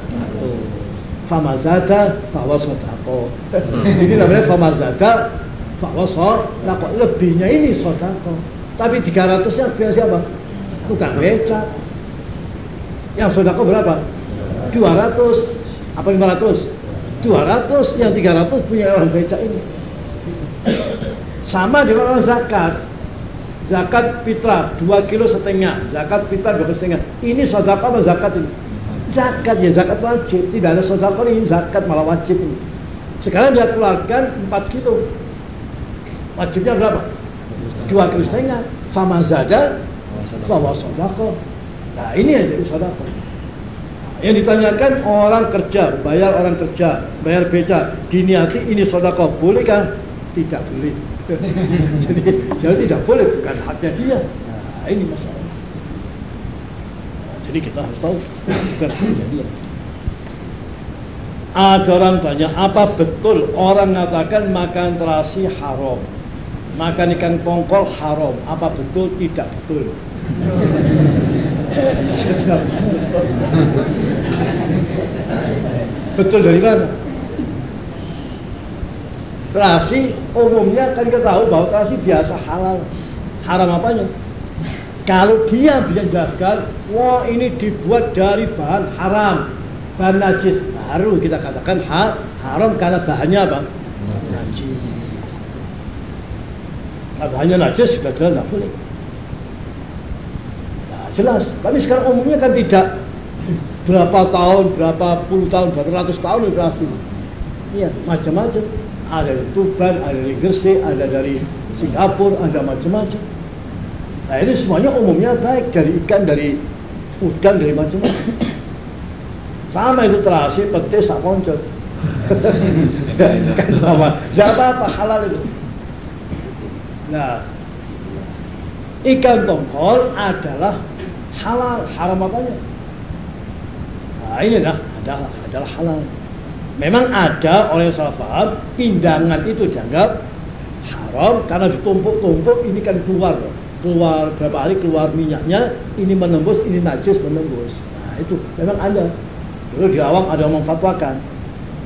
Speaker 1: famazada bahwa sodako. Ini namanya famazada bahwa sodako. Lebihnya ini sodako. Tapi 300-nya biasa siapa? Tukang beca. Yang sodako berapa? 200. Apa 500? 200. Yang 300 punya orang beca ini. Sama dengan orang zakat. Zakat fitrah 2 kilo setengah. Zakat fitrah 2 kilo setengah. Ini sodako apa zakat ini? zakat ya zakat wajib tidak ada sodako ini zakat malah wajib ini sekarang dia keluarkan 4 kilo wajibnya berapa? 2 kilo setengah fama zada bahwa sodako nah ini yang jadi sodako yang ditanyakan orang kerja bayar orang kerja bayar beca diniati ini sodako bolehkah? tidak boleh jadi, jadi tidak boleh bukan haknya dia nah ini masalah jadi kita harus tahu bukan hanya dia. Ada orang tanya, apa betul orang mengatakan makan terasi haram? Makan ikan tongkol haram. Apa betul? Tidak betul. betul dari mana? Terasi umumnya kan kita tahu bahwa terasi biasa halal. Haram apanya? Kalau dia bisa jelaskan, wah ini dibuat dari bahan haram, bahan najis, baru kita katakan ha, haram karena bahannya apa? Najis. Nah, bahannya najis sudah jelas tidak boleh. Nah, jelas. Tapi sekarang umumnya kan tidak berapa tahun, berapa puluh tahun, berapa ratus tahun itu Iya, macam-macam. Ada dari Tuban, ada dari Gresik, ada dari Singapura, ada macam-macam. Nah ini semuanya umumnya baik dari ikan, dari udang, dari macam-macam. Sama itu terasi, petis, sakoncot. kan sama. Tidak apa-apa, halal itu. Nah, ikan tongkol adalah halal. Haram apanya? Nah ini dah adalah, adalah halal. Memang ada oleh salah pindangan itu dianggap haram karena ditumpuk-tumpuk ini kan keluar keluar berapa hari keluar minyaknya ini menembus ini najis menembus. Nah itu memang ada. Dulu di awam ada yang memfatwakan.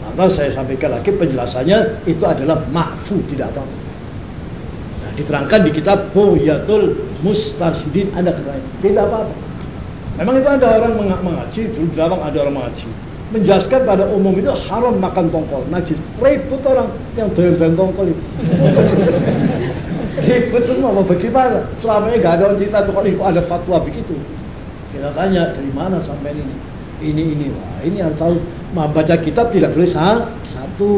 Speaker 1: Maka saya sampaikan lagi penjelasannya itu adalah makfu tidak apa-apa. Nah, diterangkan di kitab Boyatul Mustarsidin ada keterangan. Tidak apa-apa. Memang itu ada orang mengaji dulu di awam ada orang mengaji menjelaskan pada umum itu haram makan tongkol. Najis. Ribut orang yang doyan-doyan tongkol itu ribet semua. Mau bagaimana? Selama ini gak ada orang cerita tuh kok ada fatwa begitu? Kita tanya dari mana sampai ini? Ini ini. Wah ini harus tahu. Baca kitab tidak boleh sah, satu.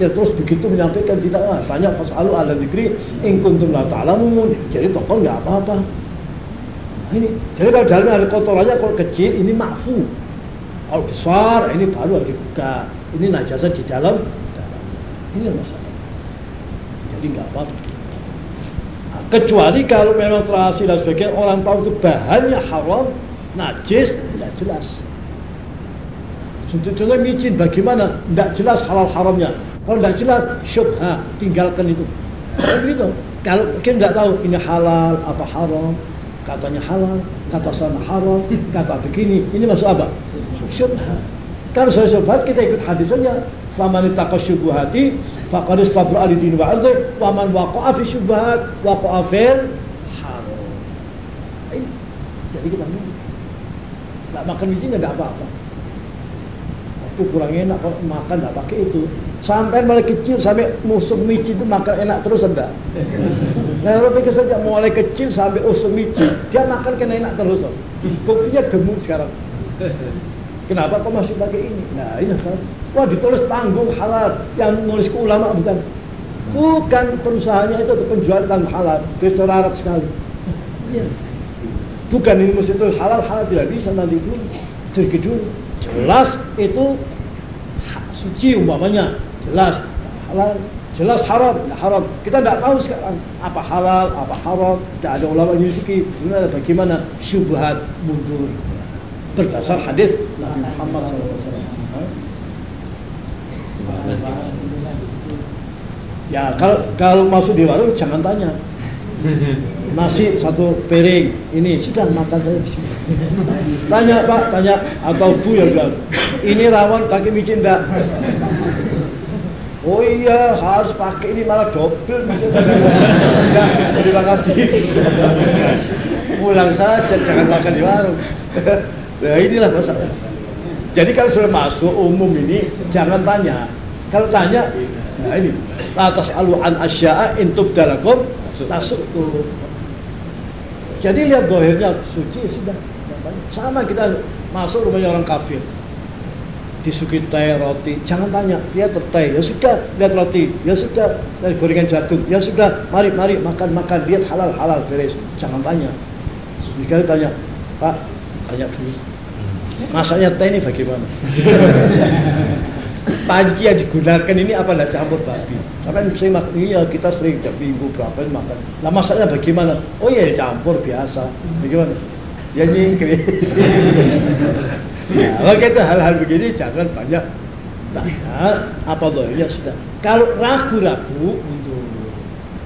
Speaker 1: Dia terus begitu menyampaikan tidak ah, banyak fasalu ala zikri in kuntum la ta'lamun. Jadi tokoh nggak apa-apa. Nah, ini. Jadi kalau dalamnya ada kotorannya kalau kecil ini maafu kalau besar ini baru harus dibuka. Ini najasa di dalam ini masalah. Jadi nggak apa-apa. Kecuali kalau memang terasi dan sebagainya orang tahu itu bahannya haram najis tidak jelas. Contohnya micin bagaimana? Tidak jelas halal haramnya. Kalau tidak jelas syubha tinggalkan itu. Begitu kalau mungkin tidak tahu ini halal apa haram katanya halal kata sana haram kata begini ini masuk apa syubha kalau soal syubhat kita ikut hadisnya faman ittaqa syubhati faqad istabra li dini wa ardi. Wa man waqa'a fi syubhat waqa'a fil haram jadi kita mau nggak makan biji nggak ada apa-apa. Waktu kurang enak kalau makan nggak pakai itu. Sampai mulai kecil sampai musuh mici itu makan enak terus enggak nah kalau pikir saja mulai kecil sampai usuk mici dia makan kena enak terus. Buktinya gemuk sekarang Kenapa kau masih pakai ini? Nah ini kan. Wah ditulis tanggung halal. Yang nulis ke ulama bukan. Bukan perusahaannya itu penjual tanggung halal. Investor Arab sekali. Ya. Bukan ini mesti itu halal halal tidak bisa nanti dulu. Jadi dulu. Jelas itu suci umpamanya. Jelas halal. Jelas haram, ya haram. Kita tidak tahu sekarang apa halal, apa haram. Tidak ada ulama yang nyuci. Bagaimana syubhat mundur berdasar hadis Nabi Muhammad SAW. Ya kalau kalau masuk di warung jangan tanya. nasi satu piring ini sudah makan saya. Sini tanya pak tanya atau bu ya bilang ini rawon pakai micin enggak oh iya harus pakai ini malah double micin. Enggak terima kasih. Pulang saja jangan makan di warung nah inilah masalah. Jadi kalau sudah masuk umum ini jangan tanya. Kalau tanya nah ini. Atas aluan asya'a intub dalakum tasuk tuh jadi lihat dohirnya suci sudah. Sama kita masuk rumahnya orang kafir. Disuki teh, roti, jangan tanya, dia terteh, ya sudah, lihat roti, ya sudah, lihat gorengan jagung, ya sudah, mari, mari, makan, makan, lihat halal, halal, beres, jangan tanya. Sekali tanya, Pak, tanya dulu, masaknya teh ini bagaimana? panci yang digunakan ini apa tidak campur babi? Sampai sering makan iya kita sering tiap minggu berapa makan. Lah masaknya bagaimana? Oh iya campur biasa. Bagaimana? Ya nyingkri ya maka itu hal-hal begini jangan banyak tanya. Apa ya sudah. Kalau ragu-ragu untuk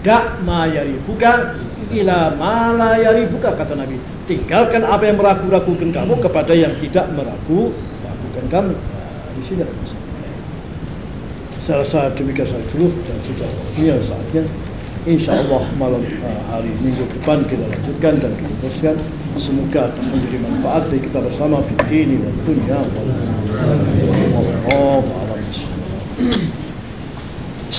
Speaker 1: dak mayari bukan ila malayari buka kata Nabi. Tinggalkan apa yang meragu-ragukan kamu kepada yang tidak meragu ragukan kamu. Nah, di sini ada masalah. Saya rasa demikian saja dulu dan sudah waktunya saatnya. Insya Allah malam uh, hari minggu depan kita lanjutkan dan kita teruskan. Semoga menjadi manfaat bagi kita bersama di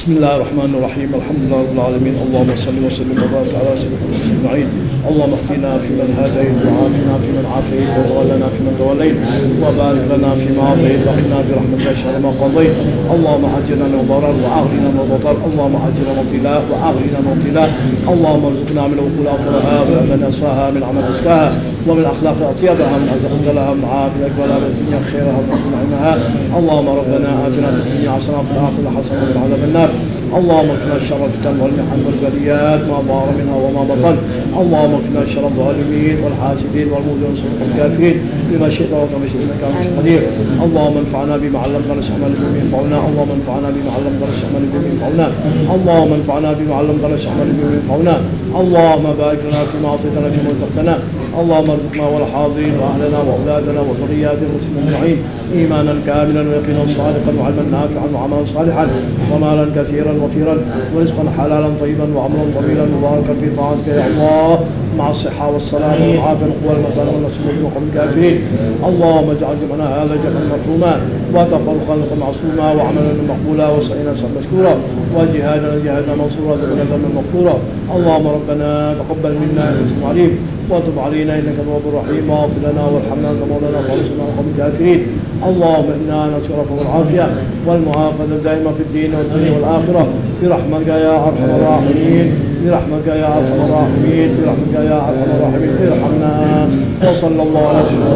Speaker 1: ini dan dunia Allah Bismillahirrahmanirrahim Alhamdulillahirrahmanirrahim Allahumma salli wa sallim wa barik ala sayyidina اللهم اهدنا فيمن هديت وعافنا فيمن عافيت وتولنا فيمن توليت وبارك لنا فيما أعطيت وقنا برحمتك شر ما قضيت. اللهم اجرنا من ضرر وأغننا من ضرر اللهم اجرنا من طلاء وأغننا من طلاء اللهم ارزقنا من عقول افرها ومن اسفاها من عمل اسكاها ومن اخلاق اطيبها من أنزلها من عافيتك ولا من الدنيا خيرها من نعمها اللهم ربنا آتنا في الدنيا حسنة وفي الآخرة حسنة وقنا عذاب النار. اللهم اكفنا الشر الفتن والمحن والبليات ما ظهر منها وما بطن. اللهم اكفنا شر الظالمين والحاسدين والمؤمنين والكافرين. بما شئت وكما شئت إنك أنت قدير اللهم انفعنا بما علمتنا نسعمل بما ينفعنا اللهم انفعنا بما علمتنا نسعمل بما ينفعنا اللهم انفعنا بما علمتنا نسعمل بما ينفعنا اللهم بارك لنا فيما أعطيتنا فيما رزقتنا اللهم ارزقنا والحاضرين وأهلنا وأولادنا وذرياتنا المسلمين أجمعين إيمانا كاملا ويقينا صادقا وعلما نافعا وعملا صالحا ومالا كثيرا وفيرا ورزقا حلالا طيبا وعملا طويلا مباركا في طاعتك يا الله مع الصحة والسلامة والعافية والقوة والمتانة والنصر والقوم الكافرين. اللهم اجعل جمعنا هذا جمعا مرحوما وتفرقا معصوما وعملا مقبولا وسعينا مشكورا وجهادنا جهادنا منصورا ذنبا مغفورا اللهم ربنا تقبل منا انك عليم وتب علينا إنك تواب رحيم واغفر لنا وارحمنا أنت مولانا فانصرنا على القوم الكافرين اللهم إنا نسألك العافيه والمعافاة الدائمة في الدين والدنيا والآخرة. برحمتك يا أرحم الراحمين. برحمتك يا أرحم الراحمين. برحمتك يا أرحم الراحمين. ارحمنا. وصلى الله على سيدنا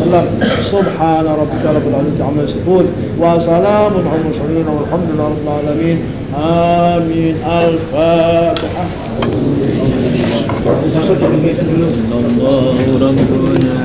Speaker 1: وسلم. سبحان ربك رب العزة عما يصفون. وسلام على المرسلين والحمد لله رب العالمين. آمين. الفاتحة. الله ربنا